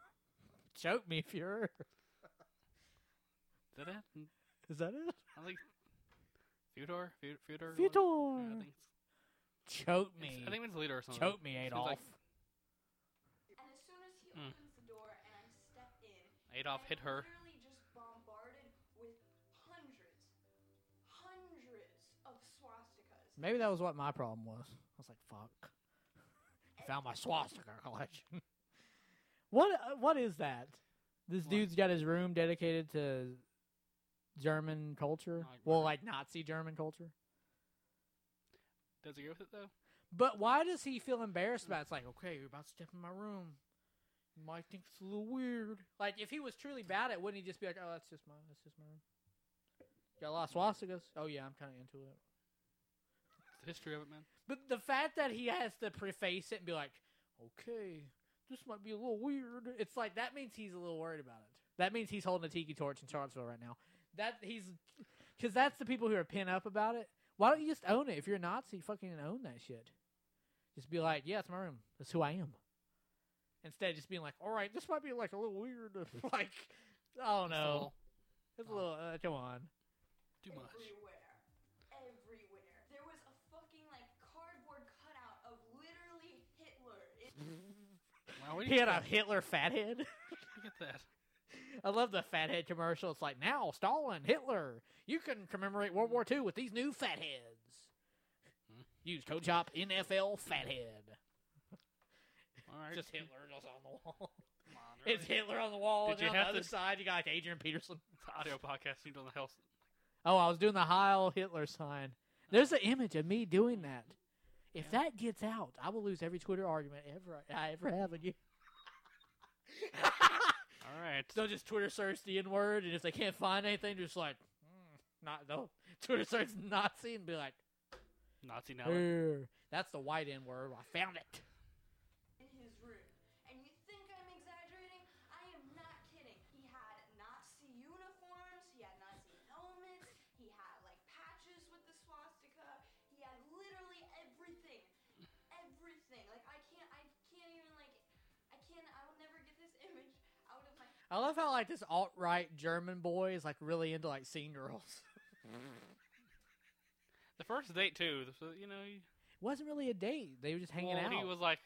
Choke me, Fuhrer. Is that it? Mm, that it? I think. Yeah, I think it's, Choke it's- me. I think it's leader or something. Choke me, Adolf. like And as soon as he Mm. opens the door and I step in, Adolf I'm hit her. Literally just bombarded with hundreds, hundreds of swastikas. Maybe that was what my problem was. I was like, "Fuck." I Found my swastika collection. what? uh, What is that? This What? dude's got his room dedicated to German culture. Like well, like Nazi German culture. Does he go with it though? But why does he feel embarrassed about? it? It's like, okay, you're about to step in my room. You might think it's a little weird. Like, if he was truly bad at, it, wouldn't he just be like, oh, that's just my, that's just my room. Got a lot of swastikas. Oh yeah, I'm kind of into it. It's the history of it, man. But the fact that he has to preface it and be like, okay, this might be a little weird. It's like that means he's a little worried about it. That means he's holding a tiki torch in Charlottesville right now. That he's because that's the people who are pin up about it. Why don't you just own it? If you're a Nazi, fucking own that shit. Just be like, yeah, it's my room. That's who I am. Instead of just being like, all right, this might be like a little weird. like, I don't It's a know. little It's a little. Uh, come on. Too much. Everywhere. Everywhere. There was a fucking like cardboard cutout of literally Hitler. It, Wow, where do He you had a that? Hitler fathead. Look at that. I love the fathead commercial. It's like now Stalin, Hitler. You can commemorate World War II with these new fatheads. Hmm. Use code shop NFL fathead. All right. Just Hitler just on the wall. Come on, It's Hitler on the wall, Did and you on the have other to- side you got like Adrian Peterson. Audio podcast. You don't know hell. Oh, I was doing the Heil Hitler sign. There's an image of me doing that. If that gets out, I will lose every Twitter argument ever I ever have again. All right. They'll just Twitter search the N word, and if they can't find anything, just like, mm, not no. Twitter search Nazi and be like, Nazi now. That's the white N word. I found it. I love how like this alt right German boy is like really into like seeing girls. The first date too. So you know, he, wasn't really a date. They were just hanging well, out. he was like,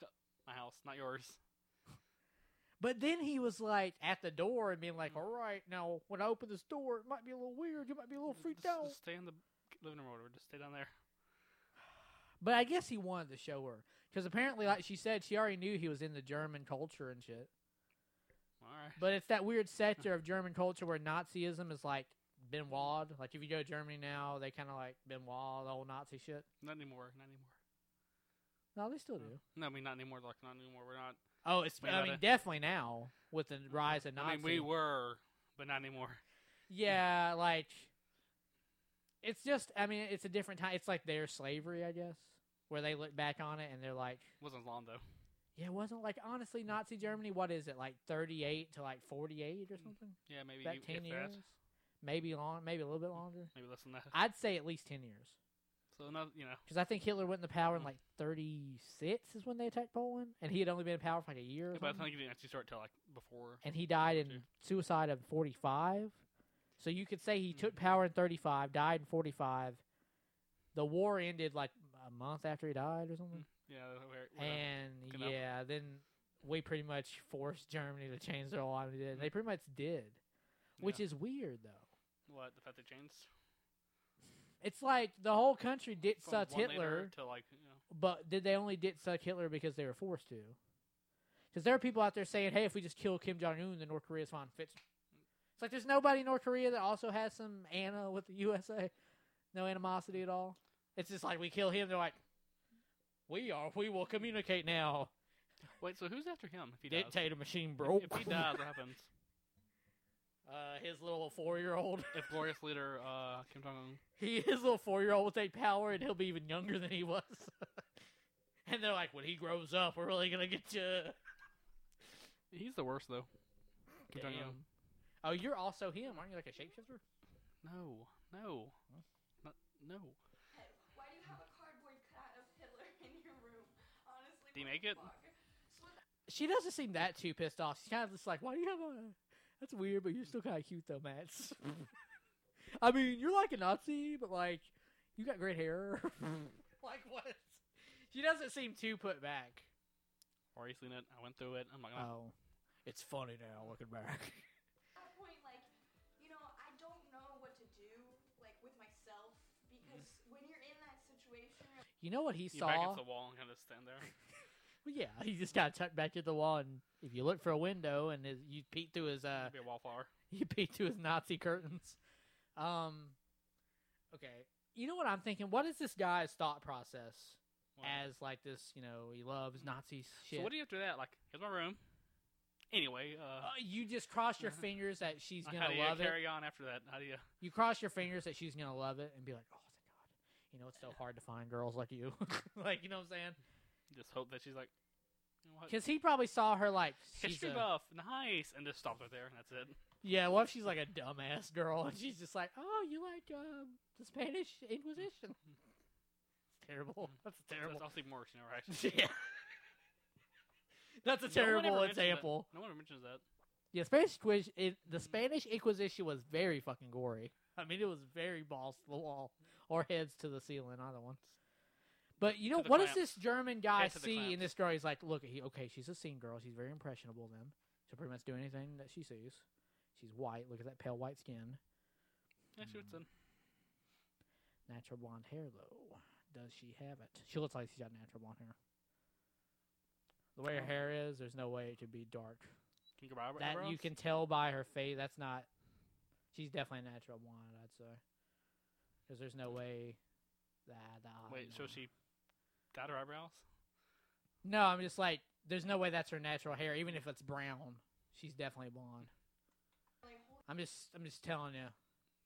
"My house, not yours." But then he was like at the door and being like, mm. "All right, now when I open this door, it might be a little weird. You might be a little freaked just, out." Just stay in the living room or. Just stay down there. But I guess he wanted to show her because apparently, like she said, she already knew he was in the German culture and shit. But it's that weird sector of German culture where Nazism is like Benoit. Like if you go to Germany now, they kind of like Benoit, the old Nazi shit. Not anymore. Not anymore. No, they still do. No, I mean not anymore. Like not anymore. We're not. Oh, it's. We I mean, gotta- definitely now with the rise of Nazi. I mean, we were, but not anymore. Yeah, like it's just. I mean, it's a different time. It's like their slavery, I guess, where they look back on it and they're like, It wasn't long though. Yeah, it wasn't like honestly Nazi Germany. What is it like thirty eight to like forty eight or something? Yeah, maybe About ten years, that. maybe long, maybe a little bit longer. Maybe less than that. I'd say at least ten years. So no, you know, Because I think Hitler went into power in Mhm. like 36 is when they attacked Poland, and he had only been in power for like a year. Or by the something. time you didn't actually start till like before. and he died in Two. suicide of 45. So you could say he took Mhm. power in 35, died in 45. The war ended like a month after he died or something. Yeah, we're, we're And yeah, then we pretty much forced Germany to change their law. and they did. They mm-hmm. pretty much did, which Yeah. is weird though. what the fact they changed. It's like the whole country did such Hitler, to like you know. but did they only did suck Hitler because they were forced to? Because there are people out there saying, "Hey, if we just kill Kim Jong Un, then North Korea's fine." Fits. It's like there's nobody in North Korea that also has some Anna with the USA, no animosity at all. It's just like we kill him, they're like, "We are, we will communicate now." Wait, so who's after him? If he dies, Dictator machine if, broke. if he dies, what happens? uh, his little four-year-old, If glorious leader uh, Kim Jong Un, he his little four-year-old will take power, and he'll be even younger than he was. and they're like, when he grows up, we're really gonna get you. he's the worst though. Kim Jong Un. Oh, you're also him, aren't you? Like a shapeshifter? No, no, not, no. Hey, why do you have a cardboard cutout of Hitler in your room? Honestly, Do you what make it? fuck? So what She doesn't seem that too pissed off. She's kind of just like, why do you have a? That's weird, but you're still kind of cute though, Max. I mean, you're like a Nazi, but like, you got great hair. like what? She doesn't seem too put back. Already seen it. I went through it. I'm like. Oh, oh it's funny now looking back. at that point, like, you know, I don't know what to do, like, with myself, because mm. when you're in that situation, You know what he you back saw? against the wall and kind of stand there. Well, yeah, he just got tucked back to the wall, and if you look for a window and his, you peek through his uh, Be a wallflower. you peek through his Nazi curtains. Um, okay, you know what I'm thinking? What is this guy's thought process as like this? You know, he loves Nazi shit. So what do you do after that? Like, here's my room. Anyway, uh, uh, you just cross your fingers that she's how gonna do you love it. carry on after that? How do you? You cross your fingers that she's gonna love it and be like, oh, thank God. You know, it's so hard to find girls like you. like, you know what I'm saying? Just hope that she's like, you know what? Because he probably saw her like she's History a- buff, nice, and just stopped right there, and that's it. Yeah, what if she's like a dumbass girl and she's just like, oh, you like um, the Spanish Inquisition? It's terrible. That's a terrible. I'll see more, right? yeah. That's a terrible that. example. No one ever mentions that. Yeah, Spanish it, the Spanish Inquisition was very fucking gory. I mean, it was very balls to the wall or heads to the ceiling, either one. But you know what does this German guy Head to the see in clamps. this girl? He's like, look, he okay, she's a scene girl. She's very impressionable. Then she'll pretty much do anything that she sees. She's white. Look at that pale white skin. Yeah, she would hmm. send. Natural blonde hair, though. Does she have it? She looks like she's got natural blonde hair. The way her Oh. hair is, there's no way it could be dark. Can you go by that you can tell by her face. That's not. She's definitely a natural blonde. I'd say. Because there's no hmm. way that. that Wait, so she dyed her eyebrows? No, I'm just like, there's no way that's her natural hair, even if it's brown. She's definitely blonde. I'm just, I'm just telling you,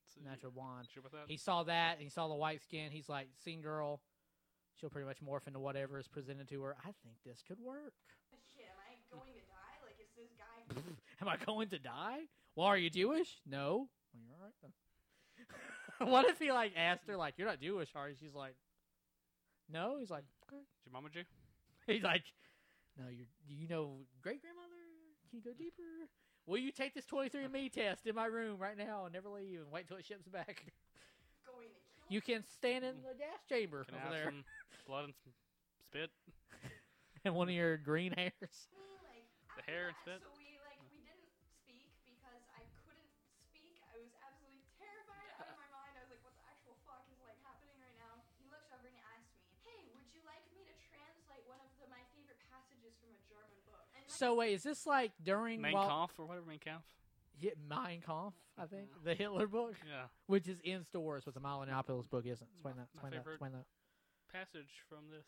So you- natural blonde. Sure about that? He saw that, and he saw the white skin. He's like, "Scene girl, she'll pretty much morph into whatever is presented to her. I think this could work. shit, am I going to die? Like, is this guy Am I going to die? Well, are you Jewish? No. Well, you're all right then. what if he like asked her like, "You're not Jewish, are you?" She's like, "No." He's like, mm. okay. Is your mama Jew? He's like, "No, you're. You know great grandmother? Can you go deeper? Will you take this 23andMe test in my room right now and never leave and wait till it ships back? going to kill You can stand in mm-hmm. the gas chamber Can I over have there some blood and some spit? and one of your green hairs." Like, The hair and that, spit? So wait, is this like during Mein while Kampf or whatever, Mein Kampf? Hit Mein Kampf, I think the Hitler book, Yeah. which is in stores, but the Milo Yiannopoulos book isn't. Explain My- that. Explain that. Explain that. Passage from this.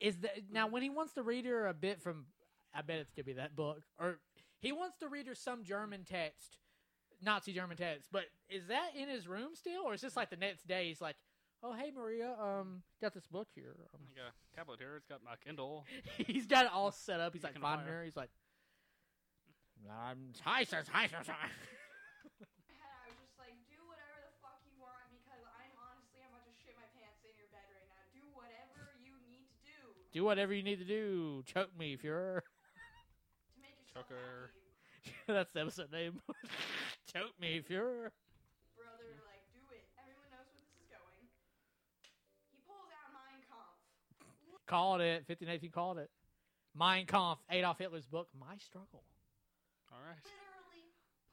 Is that now when he wants to read her a bit from? I bet it's gonna be that book, or he wants to read her some German text, Nazi German text. But is that in his room still, or is this like the next day? He's like, "Oh hey Maria, um, got this book here." Um, I got a tablet here. It's got my Kindle. he's got it all set up. He's You like can finding fire. her. He's like, um, "Hi, sir, hi, sir, sir." my head, I was just like, do whatever the fuck you want because I'm honestly I'm about to shit my pants in your bed right now. Do whatever you need to do Do whatever you need to do. Choke me, Fuhrer. to make yourself Choker. happy. That's the episode name. Choke me, Fuhrer. Brother, like, do it. Everyone knows where this is going. He pulls out Mein Kampf. Called it. 1518 called it. Mein Kampf, Adolf Hitler's book, My Struggle. All right. Literally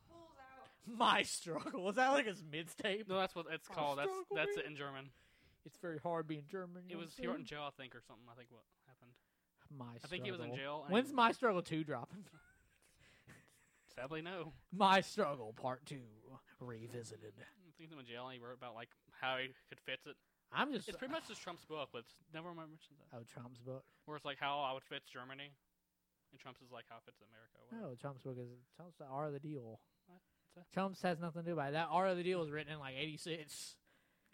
pulls out. My Struggle. Is that like his mixtape? No, that's what it's My called. That's struggle, that's it in German. It's very hard being German. It was he I'm wrote in jail, I think, or something. I think what happened. saying? My I think he was in jail. and- When's My Struggle 2 dropping? Sadly, no. My Struggle Part 2 Revisited. I think he's in jail, and he wrote about like how he could fix it. I'm just. It's pretty much just Trump's book, but it's never mentions that. Oh, Trump's book. Where it's like how I would fix Germany, and Trump's is like how it fits America. or whatever. No, Trump's book is Trump's the art of the deal. What? What's? Trump's has nothing to do with it. That art of the deal was written in like '86.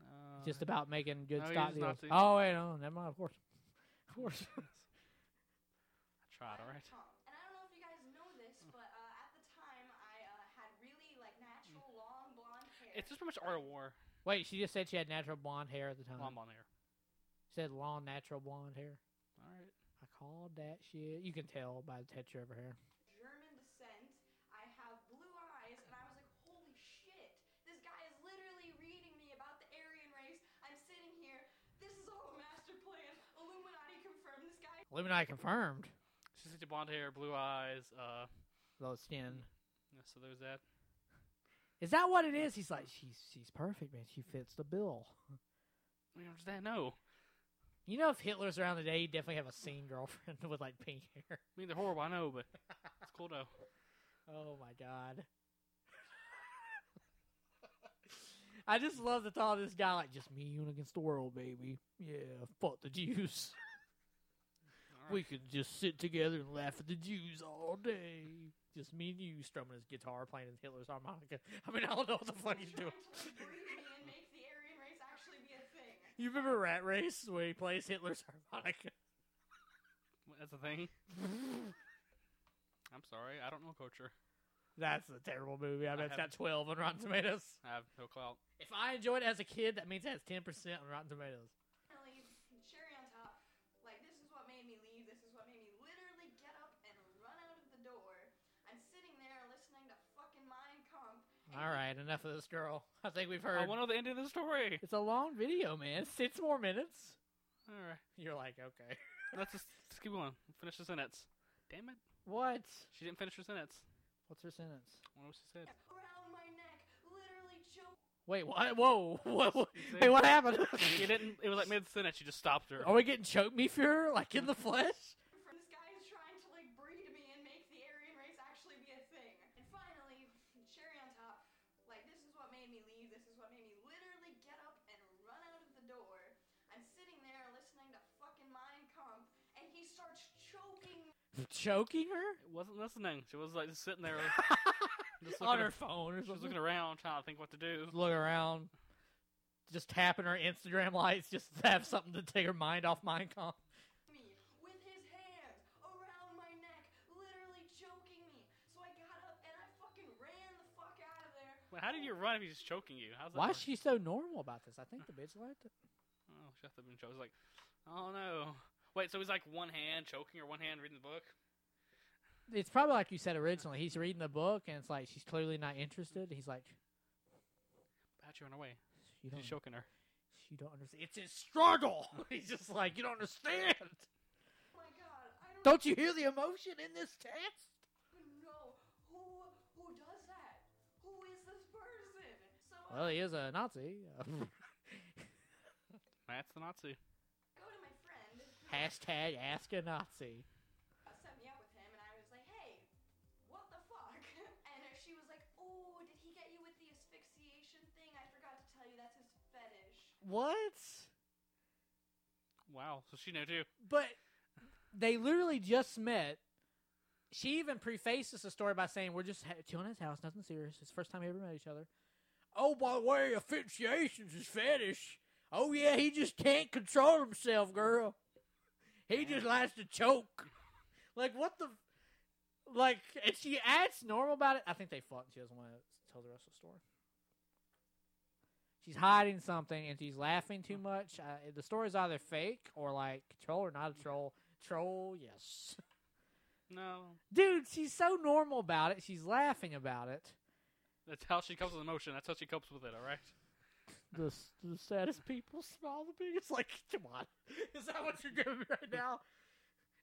Uh, just about making good no, stock deals. Nazi. Oh wait, no, never mind. Of course, of course. I tried. All right. And I don't know if you guys know this, but uh, at the time I uh, had really like natural long blonde hair. It's just pretty much art of war. Wait, she just said she had natural blonde hair at the time. Long blonde hair. She said long natural blonde hair. All right. I called that shit. You can tell by the texture of her hair. German descent. I have blue eyes, and I was like, holy shit! This guy is literally reading me about the Aryan race. I'm sitting here. This is all a master plan. Illuminati confirmed. This guy. Illuminati confirmed. She said blonde hair, blue eyes. Uh, Low skin. yeah, so there's that. Is that what it is? He's like, she's she's perfect, man. She fits the bill. I that no. You know, if Hitler's around today, he'd definitely have a scene girlfriend with like pink hair. I mean, they're horrible. I know, but it's cool though. Oh my god. I just love the thought of this guy like just me against the world, baby. Yeah, fuck the Jews. All We could just sit together and laugh at the Jews all day. Just me and you strumming his guitar, playing his Hitler's harmonica. I mean, I don't know what the fuck he's doing. trying to like, and make the Aryan race actually be a thing. You remember Rat Race where he plays Hitler's harmonica? That's a thing. I'm sorry, I don't know culture. That's a terrible movie. I I bet it's got haven't- 12 on Rotten Tomatoes. I have no clout. If I enjoyed it as a kid, that means it has 10% on Rotten Tomatoes. Finally, cherry on top. Like this is what made me leave. This is what made me literally get up and run out of the door. I'm sitting there listening to fucking Mein Kampf. and All right, enough of this girl. I think we've heard. I want to know the end of the story. It's a long video, man. Six more minutes. All right, You're like, okay. let's just, just keep going. Finish the sentence. Damn it, What? she didn't finish her sentence. What's her sentence? What was she said? around my neck, literally choked. Wait, what? Whoa. Whoa. whoa. See? Hey, what happened? You didn't. It was like mid sentence. She just stopped her. Are we getting choke me Fuhrer, like in the flesh? From this guy is trying to like breed me and make the Aryan race actually be a choking her wasn't listening. She was like just sitting there, just on looking, her phone or she was something. looking around, trying to think what to do. Just look around, just tapping her Instagram lights, just to have something to take her mind off Mein Kampf. me with his hands around my neck, literally choking me. So I got up and I fucking ran the fuck out of there. Wait, how did you run if he's just choking you? How's that? Why is she so normal about this? I think the bitch liked it. Oh, she have been choked. I was Like, oh no. Wait, so he's like one hand choking her, one hand reading the book. It's probably like you said originally. He's reading the book, and it's like she's clearly not interested. He's like, How'd you run away? "You don't, She's choking her. you don't understand. It's his struggle." He's just like, "You don't understand. Oh my god, I don't, Don't you hear the emotion in this text?" even know who who does that. Who is this person? So I Well, he is a Nazi. That's the Nazi. go to my friend. who Hashtag ask a Nazi. uh, set me up with him, and I was like, "Hey, what the fuck?" And she was like, "Oh, did he get you with the asphyxiation thing? I forgot to tell you that's his fetish." What? Wow. So she knew too. But they literally just met. She even prefaces the story by saying, "We're just ha- chilling at his house, nothing serious. It's the first time we ever met each other." Oh, by the way, asphyxiation's his fetish. Oh yeah, he just can't control himself, girl. He just likes to choke. Like what the? Like, and she acts normal about it. I think they fought. and She doesn't want to tell the rest of the story. She's hiding something and she's laughing too much. Uh, the story's either fake or like troll or not a troll. Troll, yes. No. Dude, she's so normal about it. She's laughing about it. That's how she copes with emotion. That's how she copes with it. All right. The, the saddest people smile the biggest. Like, come on, is that what you're doing right now?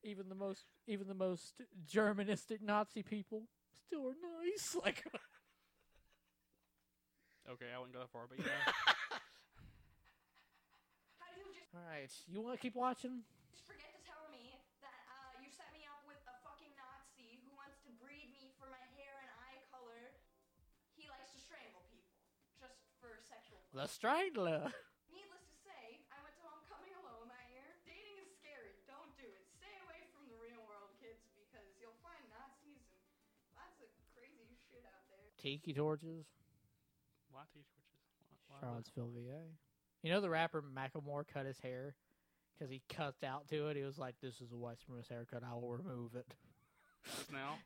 Even the most, even the most Germanistic Nazi people still are nice. Like, Okay, I wouldn't go that far, but yeah. How do you just all right, you want to keep watching? The Strangler. Needless to say, I went to homecoming alone that year. Dating is scary. Don't do it. Stay away from the real world, kids, because you'll find Nazis and lots of crazy shit out there. Tiki torches. Why T-torches? Why- why Charlottesville, VA. You know the rapper Macklemore cut his hair because he cut out to it. He was like, "This is a white supremacist haircut. I will remove it." Just now?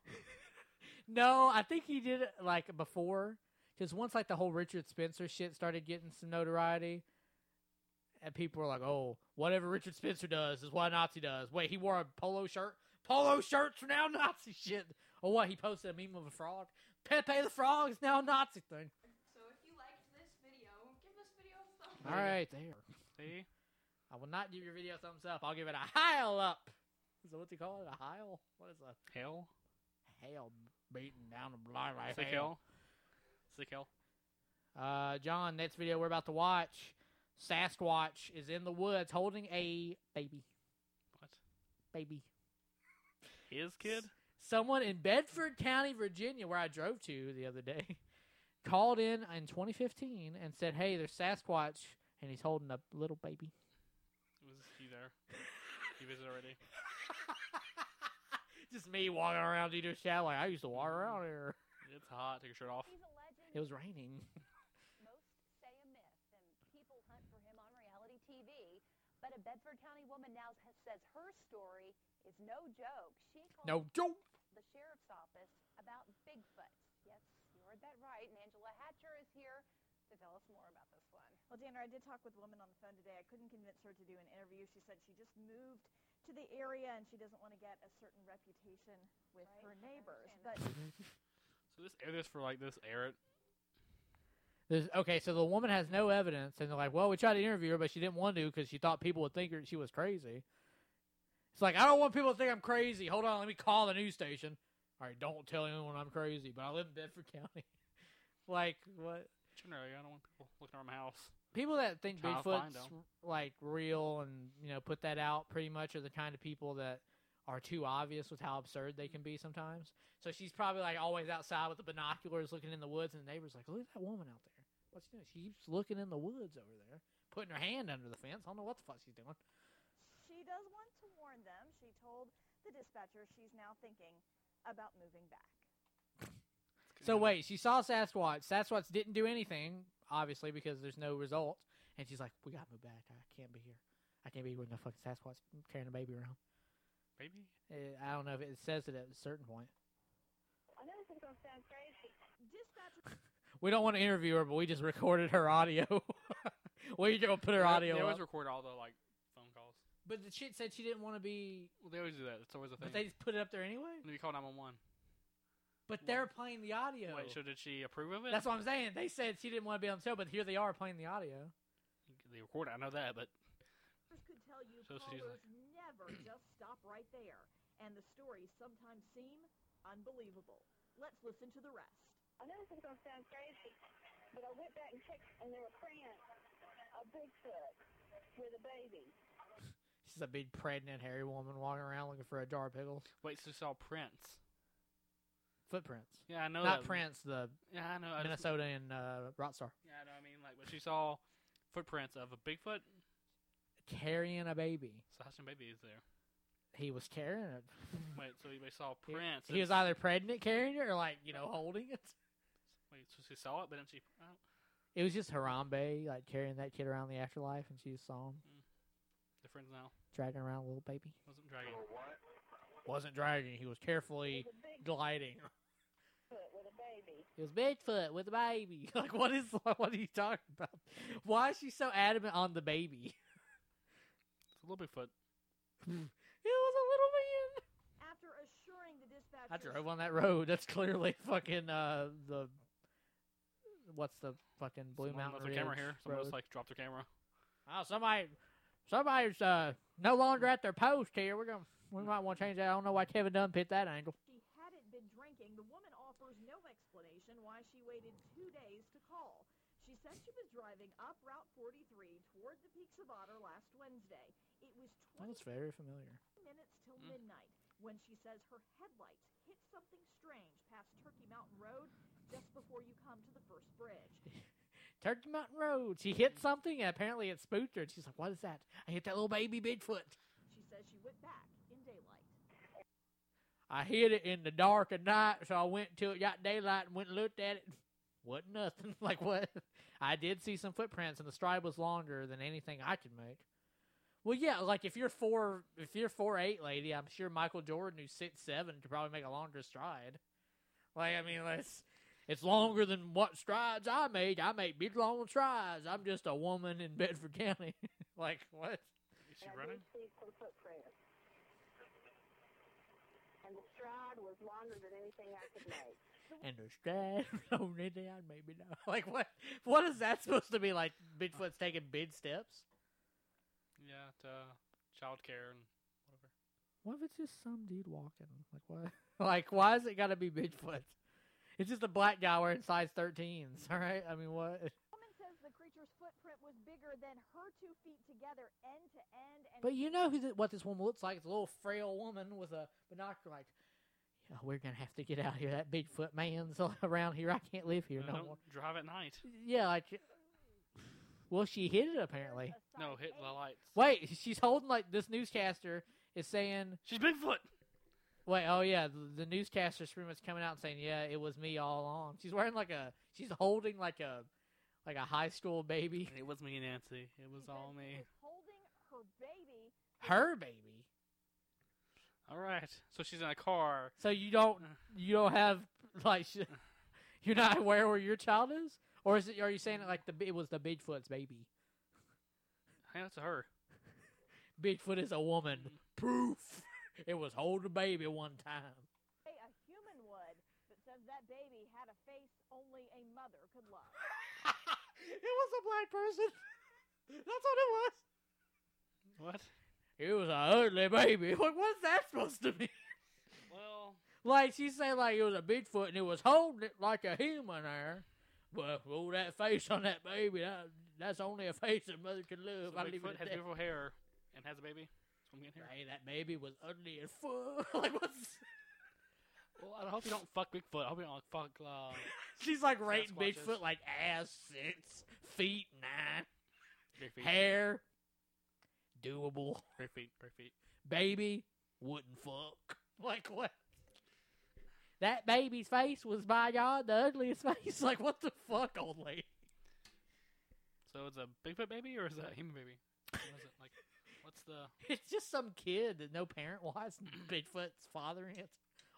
no, I think he did it like before because once like the whole Richard Spencer shit started getting some notoriety, and people were like, "Oh, whatever Richard Spencer does is what a Nazi does." Wait, he wore a polo shirt. Polo shirts are now Nazi shit. Or what? He posted a meme of a frog. Pepe the Frog is now a Nazi thing. So if you liked this video, give this video a thumbs up. right, there. See? I will not give your video a thumbs up. I'll give it a hail up. Is that what you call it? A hail? What is a Hell? hail beating down the blind like Sick hell? hell? Sick hell? Uh, John, next video we're about to watch, Sasquatch is in the woods holding a baby. What? Baby. His kid? Someone in Bedford County, Virginia, where I drove to the other day, called in in 2015 and said, "Hey, there's Sasquatch, and he's holding a little baby." Was he there? He visited already. Just me walking around Dieter Shadow. Like, I used to walk around here. It's hot. Take your shirt off. He's a legend. It was raining. Most say a myth, and people hunt for him on reality TV. But a Bedford County woman now has, says her story is no joke. She called No joke. the sheriff's office about Bigfoot. Yes, you heard that right. And Angela Hatcher is here to tell us more about this one. Well, Tanner, I did talk with a woman on the phone today. I couldn't convince her to do an interview. She said she just moved to the area and she doesn't want to get a certain reputation with Right, her neighbors. But So this air this for like this air it. There's, okay, so the woman has no evidence, and they're like, "Well, we tried to interview her, but she didn't want to because she thought people would think her, she was crazy." It's like I don't want people to think I'm crazy. Hold on, let me call the news station. All right, don't tell anyone I'm crazy, but I live in Bedford County. like what? Generally, I don't want people looking around my house. People that think Trying to find Bigfoot's like real and you know put that out pretty much are the kind of people that are too obvious with how absurd they can be sometimes. So she's probably like always outside with the binoculars looking in the woods, and the neighbor's like, "Look at that woman out there. What's she doing? She keeps looking in the woods over there, putting her hand under the fence. I don't know what the fuck she's doing." she does want to warn them. She told the the dispatcher, she's now thinking about moving back. So wait, she saw Sasquatch. Sasquatch didn't do anything, obviously, because there's no result. And she's like, "We gotta move back. I can't be here. I can't be with no fucking Sasquatch carrying a baby around." Baby? Uh, I don't know if it says it at a certain point. I know this is gonna sound crazy. Dispatcher We don't want to interview her, but we just recorded her audio. we gonna put her They- audio They always up. record all the like phone calls. But the shit said she didn't want to be. Well, they always do that. It's always a thing. But they just put it up there anyway. And then you call nine one one. But they're playing the audio. Wait, so did she approve of it? That's what I'm saying. They said she didn't want to be on the show, but here they are playing the audio. They record it. I know that, but could tell you So she's callers never just stop right there, and the stories sometimes seem unbelievable. Let's listen to the rest. I know this is gonna sound crazy, but I went back and checked, and there were prints of Bigfoot with a baby. She's a big pregnant hairy woman walking around looking for a jar of pickles. wait, so she saw prints. Footprints. Yeah, I know Not that. Prince, the Yeah, I know. I just- Minnesota and uh, Rockstar. yeah, I know. I mean, like, but she saw footprints of a Bigfoot. Carrying a baby. So how many baby is there? He was carrying it. Wait, so he saw prints. He was either pregnant carrying it or like, you know, holding it. Wait, so she saw it, but then she. It was just Harambe, like carrying that kid around the afterlife, and she just saw him they're friends now. dragging around a little baby. Wasn't dragging. Wasn't dragging, he was carefully With a gliding. with a baby. It was Bigfoot with a baby. Like, what is what are you talking about? Why is she so adamant on the baby? It's a little Bigfoot. It was a little man. After assuring the dispatcher, I drove on that road. That's clearly fucking uh the what's the fucking Blue Someone Mountain left their camera Ridge here. Someone road. just like dropped their camera. Oh, somebody, somebody's uh no longer at their post here. We're gonna we might want to change that. I don't know why Kevin Dunn picked that angle. she hadn't been drinking, the woman offers no explanation why she waited two days to call. She said she was driving up Route 43 toward the Peaks of Otter last Wednesday. It was 20 That's very familiar. minutes till Mm. midnight when she says her headlights hit something strange past Turkey Mountain Road just before you come to the first bridge. Turkey Mountain Road. She hit something, and apparently it spooked her. And she's like, "What is that? I hit that little baby Bigfoot. She says she went back in daylight. I hit it in the dark of night, so I went till it got daylight and went and looked at it. Wasn't nothing. like what? I did see some footprints, and the stride was longer than anything I could make. Well, yeah, like if you're four, if you're four eight, lady, I'm sure Michael Jordan, who's six seven, could probably make a longer stride. Like I mean, it's it's longer than what strides I made. I make big long strides. I'm just a woman in Bedford County. like what? Is she And I running? did see some footprints. And the stride was longer than anything I could make. and the stride only down, maybe not. Like what? What is that supposed to be? Like Bigfoot's taking big steps? Yeah, to child care and whatever. What if it's just some dude walking? Like what? like why is it got to be Bigfoot? It's just a black guy wearing size 13s. All right. I mean, what? woman says the creature's footprint was bigger than her two feet together, end to end. And But you know who th- what this woman looks like? It's a little frail woman with a binocular. Like, yeah, we're gonna have to get out of here. That Bigfoot man's around here. I can't live here No, no more. drive at night. Yeah, like. Well, she hit it apparently. No, size hit the eight. lights. Wait, she's holding like this newscaster is saying. She's Bigfoot. Wait, oh yeah, the, the newscaster's pretty much coming out and saying, "Yeah, it was me all along." She's wearing like a, she's holding like a, like a high school baby, It was me, Nancy. It was She all me. holding her baby. her baby. All right. So she's in a car. So you don't, you don't have like, you're not aware where your child is, or is it? Are you saying it like the it was the Bigfoot's baby? Hey, that's her. Bigfoot is a woman. Proof. It was holding a baby one time. Hey, a human would, but says that baby had a face only a mother could love. it was a black person. That's what it was. What? It was a ugly baby. Like, what's that supposed to mean? Well, Like she said, like it was a Bigfoot and it was holding it like a human there. But oh, that face on that baby, that, that's only a face a mother can love. so I leave it Bigfoot at has that. beautiful hair and has a baby. What I'm getting here. Hey, that baby was ugly as fuck. like what's? Well, I hope you don't fuck Bigfoot. I hope you don't like, fuck. Uh, She's like rating Sasquatches. Bigfoot like ass six, feet nine, bare feet. hair doable, Bare feet. Bare feet. baby wouldn't fuck. Like what? That baby's face was by God the ugliest face. Like what the fuck, old lady? So it's a Bigfoot baby or is that a human baby? What is it like? What's the? It's just some kid that no parent wants. Bigfoot's fathering it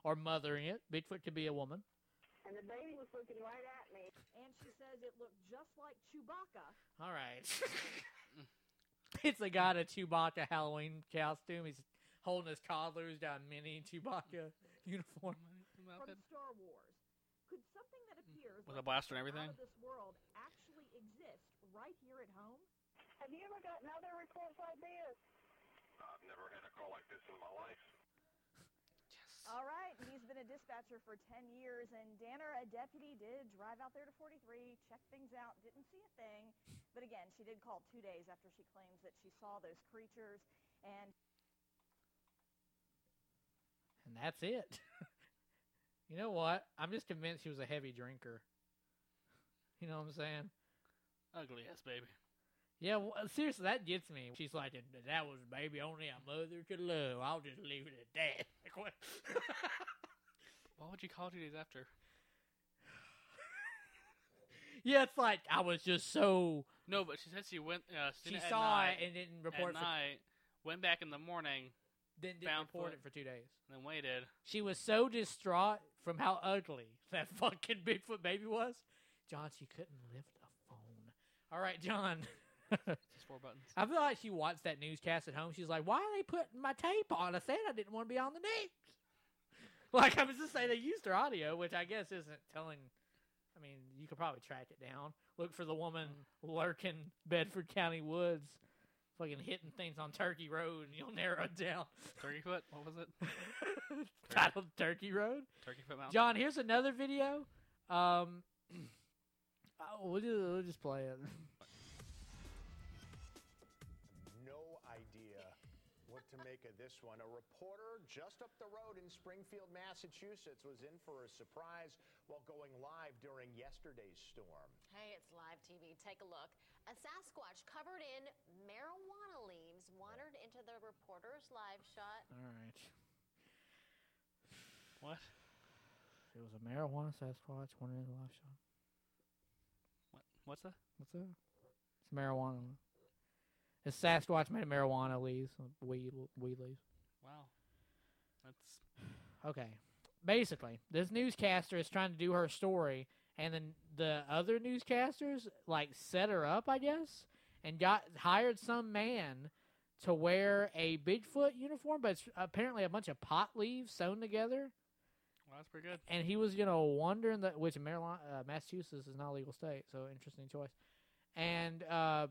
or mothering it. Bigfoot could be a woman. And the baby was looking right at me. And she says it looked just like Chewbacca. All right. it's a guy in a Chewbacca Halloween costume. He's holding his toddlers down mini Chewbacca uniform. From Star Wars. Could something that appears With a blaster and something everything? out of this world actually exist right here at home? Have you ever gotten other reports like this? I've never had a call like this in my life. Yes. All right, he's been a dispatcher for 10 years, and Danner, a deputy, did drive out there to 43, check things out, didn't see a thing. But again, she did call two days after she claims that she saw those creatures, and And that's it. you know what? I'm just convinced she was a heavy drinker. You know what I'm saying? Ugly ass baby. Yeah, well, seriously, that gets me. She's like, that was a baby only a mother could love. I'll just leave it at that. Like, what? Why would you call two days after? yeah, it's like, I was just so. No, but she said she went. Uh, seen She it at saw night, it and didn't report it at for- night. Went back in the morning. Then didn't found report foot, it for two days. And then waited. She was so distraught from how ugly that fucking Bigfoot baby was. John, she couldn't lift a phone. All right, John. Just four buttons. I feel like she watched that newscast at home. She's like, "Why are they putting my tape on?" I said I didn't want to be on the news. Like I was just saying, they used her audio, which I guess isn't telling. I mean, you could probably track it down. Look for the woman lurking Bedford County woods, fucking hitting things on Turkey Road, and you'll narrow it down. Turkey foot. What was it? Titled Turkey Road. Turkey foot mountain. John, here's another video. Um, oh, we'll, just, we'll just play it. what make of this one. A reporter just up the road in Springfield, Massachusetts was in for a surprise while going live during yesterday's storm. Hey, it's live TV. Take a look. A Sasquatch covered in marijuana leaves wandered into the reporter's live shot. All right. What? It was a marijuana Sasquatch one in the live shot. What? What's that? What's that? It's marijuana. It's Sasquatch made of marijuana leaves, weed, weed leaves. Wow. That's Okay. Basically, this newscaster is trying to do her story, and then the other newscasters like set her up, I guess, and got hired some man to wear a Bigfoot uniform, but it's apparently a bunch of pot leaves sewn together. well, that's pretty good. and he was gonna wander in the which Maryland, uh, Massachusetts is not a legal state, so interesting choice. And uh,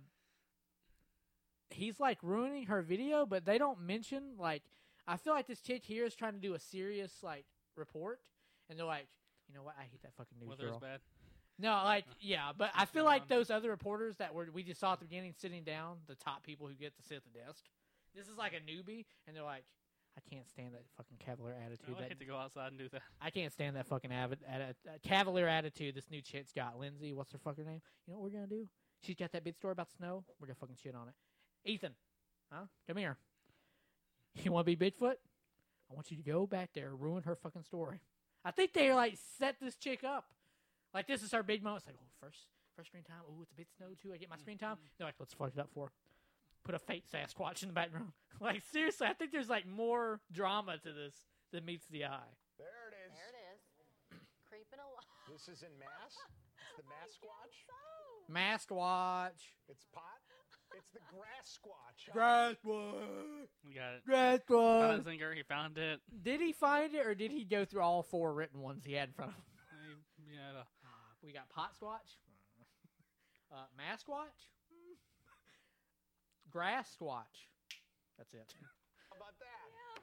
he's like ruining her video, but they don't mention like I feel like this chick here is trying to do a serious like report, and they're like, you know what, I hate that fucking news Weather is girl. bad. No, like yeah, but I feel like those other reporters that were we just saw at the beginning sitting down, the top people who get to sit at the desk. This is like a newbie, and they're like, I can't stand that fucking cavalier attitude. I that hate to go outside and do that. I can't stand that fucking avid, atti- uh, cavalier attitude this new chick's got. Lindsay, what's her fucking name? You know what we're gonna do? She's got that big story about snow. We're gonna fucking shit on it. Ethan, huh? Come here. You want to be Bigfoot? I want you to go back there, ruin her fucking story. I think they like set this chick up. Like this is our big moment. It's like, oh, first, first screen time. Oh, it's a bit snow too. I get my screen time. Mm-hmm. They're like, let's fuck it up for. Put a fake Sasquatch in the background. like seriously, I think there's like more drama to this than meets the eye. There it is. There it is. Creeping along. This is in Mass. It's the Mass Squatch. Mask watch. It's pot. It's the grass squatch. Grass watch. We got it. Grass Found watch. a zinger. He found it. Did he find it, or did he go through all four written ones he had in front of him? He, yeah, We got pot squatch, uh, mask watch, grass squatch. That's it. How about that? Yeah.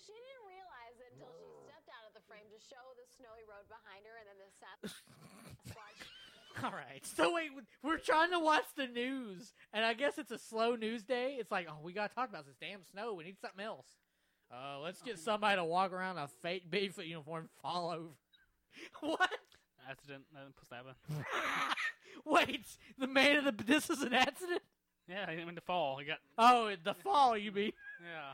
She didn't realize it until she stepped out of the frame to show the snowy road behind her, and then the Sasquatch. All right. So wait, we're trying to watch the news, and I guess it's a slow news day. It's like, oh, we gotta talk about this damn snow. We need something else. Uh, let's get somebody to walk around a fake Bigfoot uniform, and fall over. what? accident. Supposed to happen. Wait, the man of the this is an accident. Yeah, he didn't mean to fall. He got. Oh, the fall, you mean? Yeah.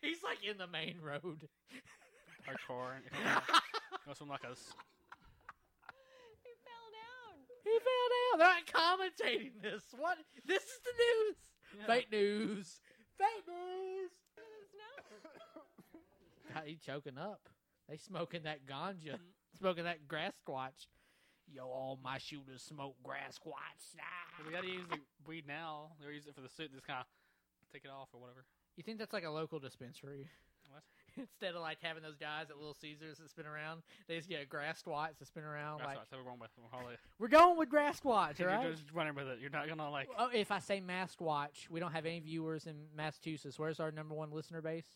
He's like in the main road. Hardcore. Goes from like a s- He fell down. He fell down. They're not commentating this. What? This is the news. Yeah. Fake news. Fake news. Snow. God, he choking up. They smoking that ganja. smoking that grass squatch. Yo, all my shooters smoke grass squatch. Ah. we gotta use the weed now. They're using it for the suit. Just kind of take it off or whatever. You think that's like a local dispensary? What? Instead of like having those guys at Little Caesars that spin around, they just get grass squats to spin around. That's like what I said we're going with. We'll call it. we're going with grass squats, all You're right? just running with it. You're not gonna like. Oh, if I say mask watch, we don't have any viewers in Massachusetts. Where's our number one listener base?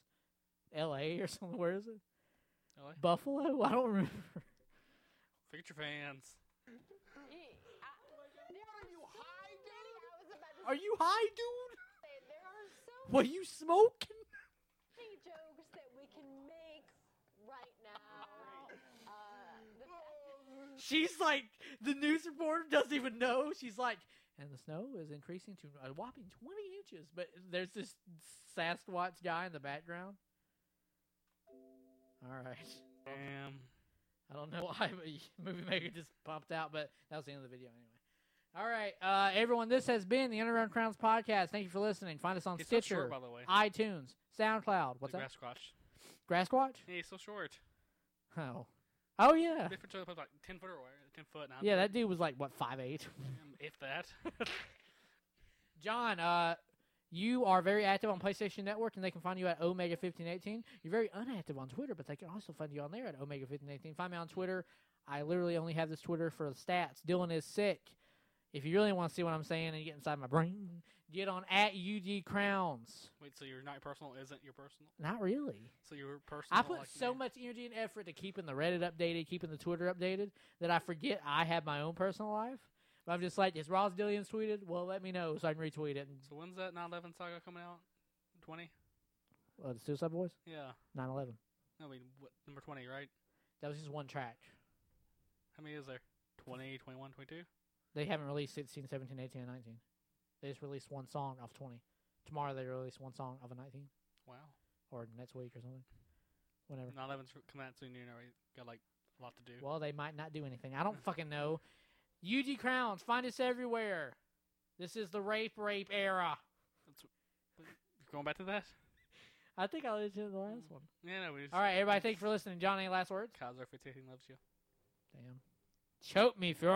L.A. or something. Where is it? LA? Buffalo? I don't remember. Forget your fans. He, I, there are you high, dude? I was about to Are you high, dude? say are What you smoking? many jokes that we can make right now. Uh, the fact She's like the news reporter doesn't even know. She's like, and the snow is increasing to a whopping twenty inches. But there's this Sasquatch guy in the background. All right. Damn. I don't know why, but movie maker just popped out, but that was the end of the video anyway. All right, uh, everyone, this has been the Underground Crowns podcast. Thank you for listening. Find us on so Stitcher, short, by the way. iTunes, SoundCloud. What's the that? grass squatch. Grass Squatch? He's so short. Oh, oh yeah, Different show, like ten foot or ten foot. Nine yeah. That dude was like what five eight. If that. John, uh, you are very active on PlayStation Network, and they can find you at Omega fifteen eighteen. You're very unactive on Twitter, but they can also find you on there at Omega fifteen eighteen. Find me on Twitter. I literally only have this Twitter for the stats. Dylan is sick. If you really want to see what I'm saying and get inside my brain, get on at UG Crowns. Wait, so your not personal isn't your personal? Not really. So your personal. I put like, so much energy and effort to keeping the Reddit updated, keeping the Twitter updated, that I forget I have my own personal life. But I'm just like, is Ross Dillians tweeted? Well, let me know so I can retweet it. So when's that 9/11 saga coming out? Twenty. uh, the Suicide Boys? Yeah. 9 11. I mean, what, number twenty, right? That was just one track. How many is there? 20, 21, 22? They haven't released 16, 17, 18, and 19. They just released one song off 20. Tomorrow they release one song off of 19. Wow. Or next week or something. Whenever. 9/11's coming out soon. You know, right? got like a lot to do. Well, they might not do anything. I don't fucking know. UG Crowns, find us everywhere. This is the rape rape era. Going back to that. I think I listened to the last mm. one. Yeah, no, we just. All right, everybody, thanks for listening. John, any last words? Kaiser 15 loves you. Damn. Choke me, Fuhrer.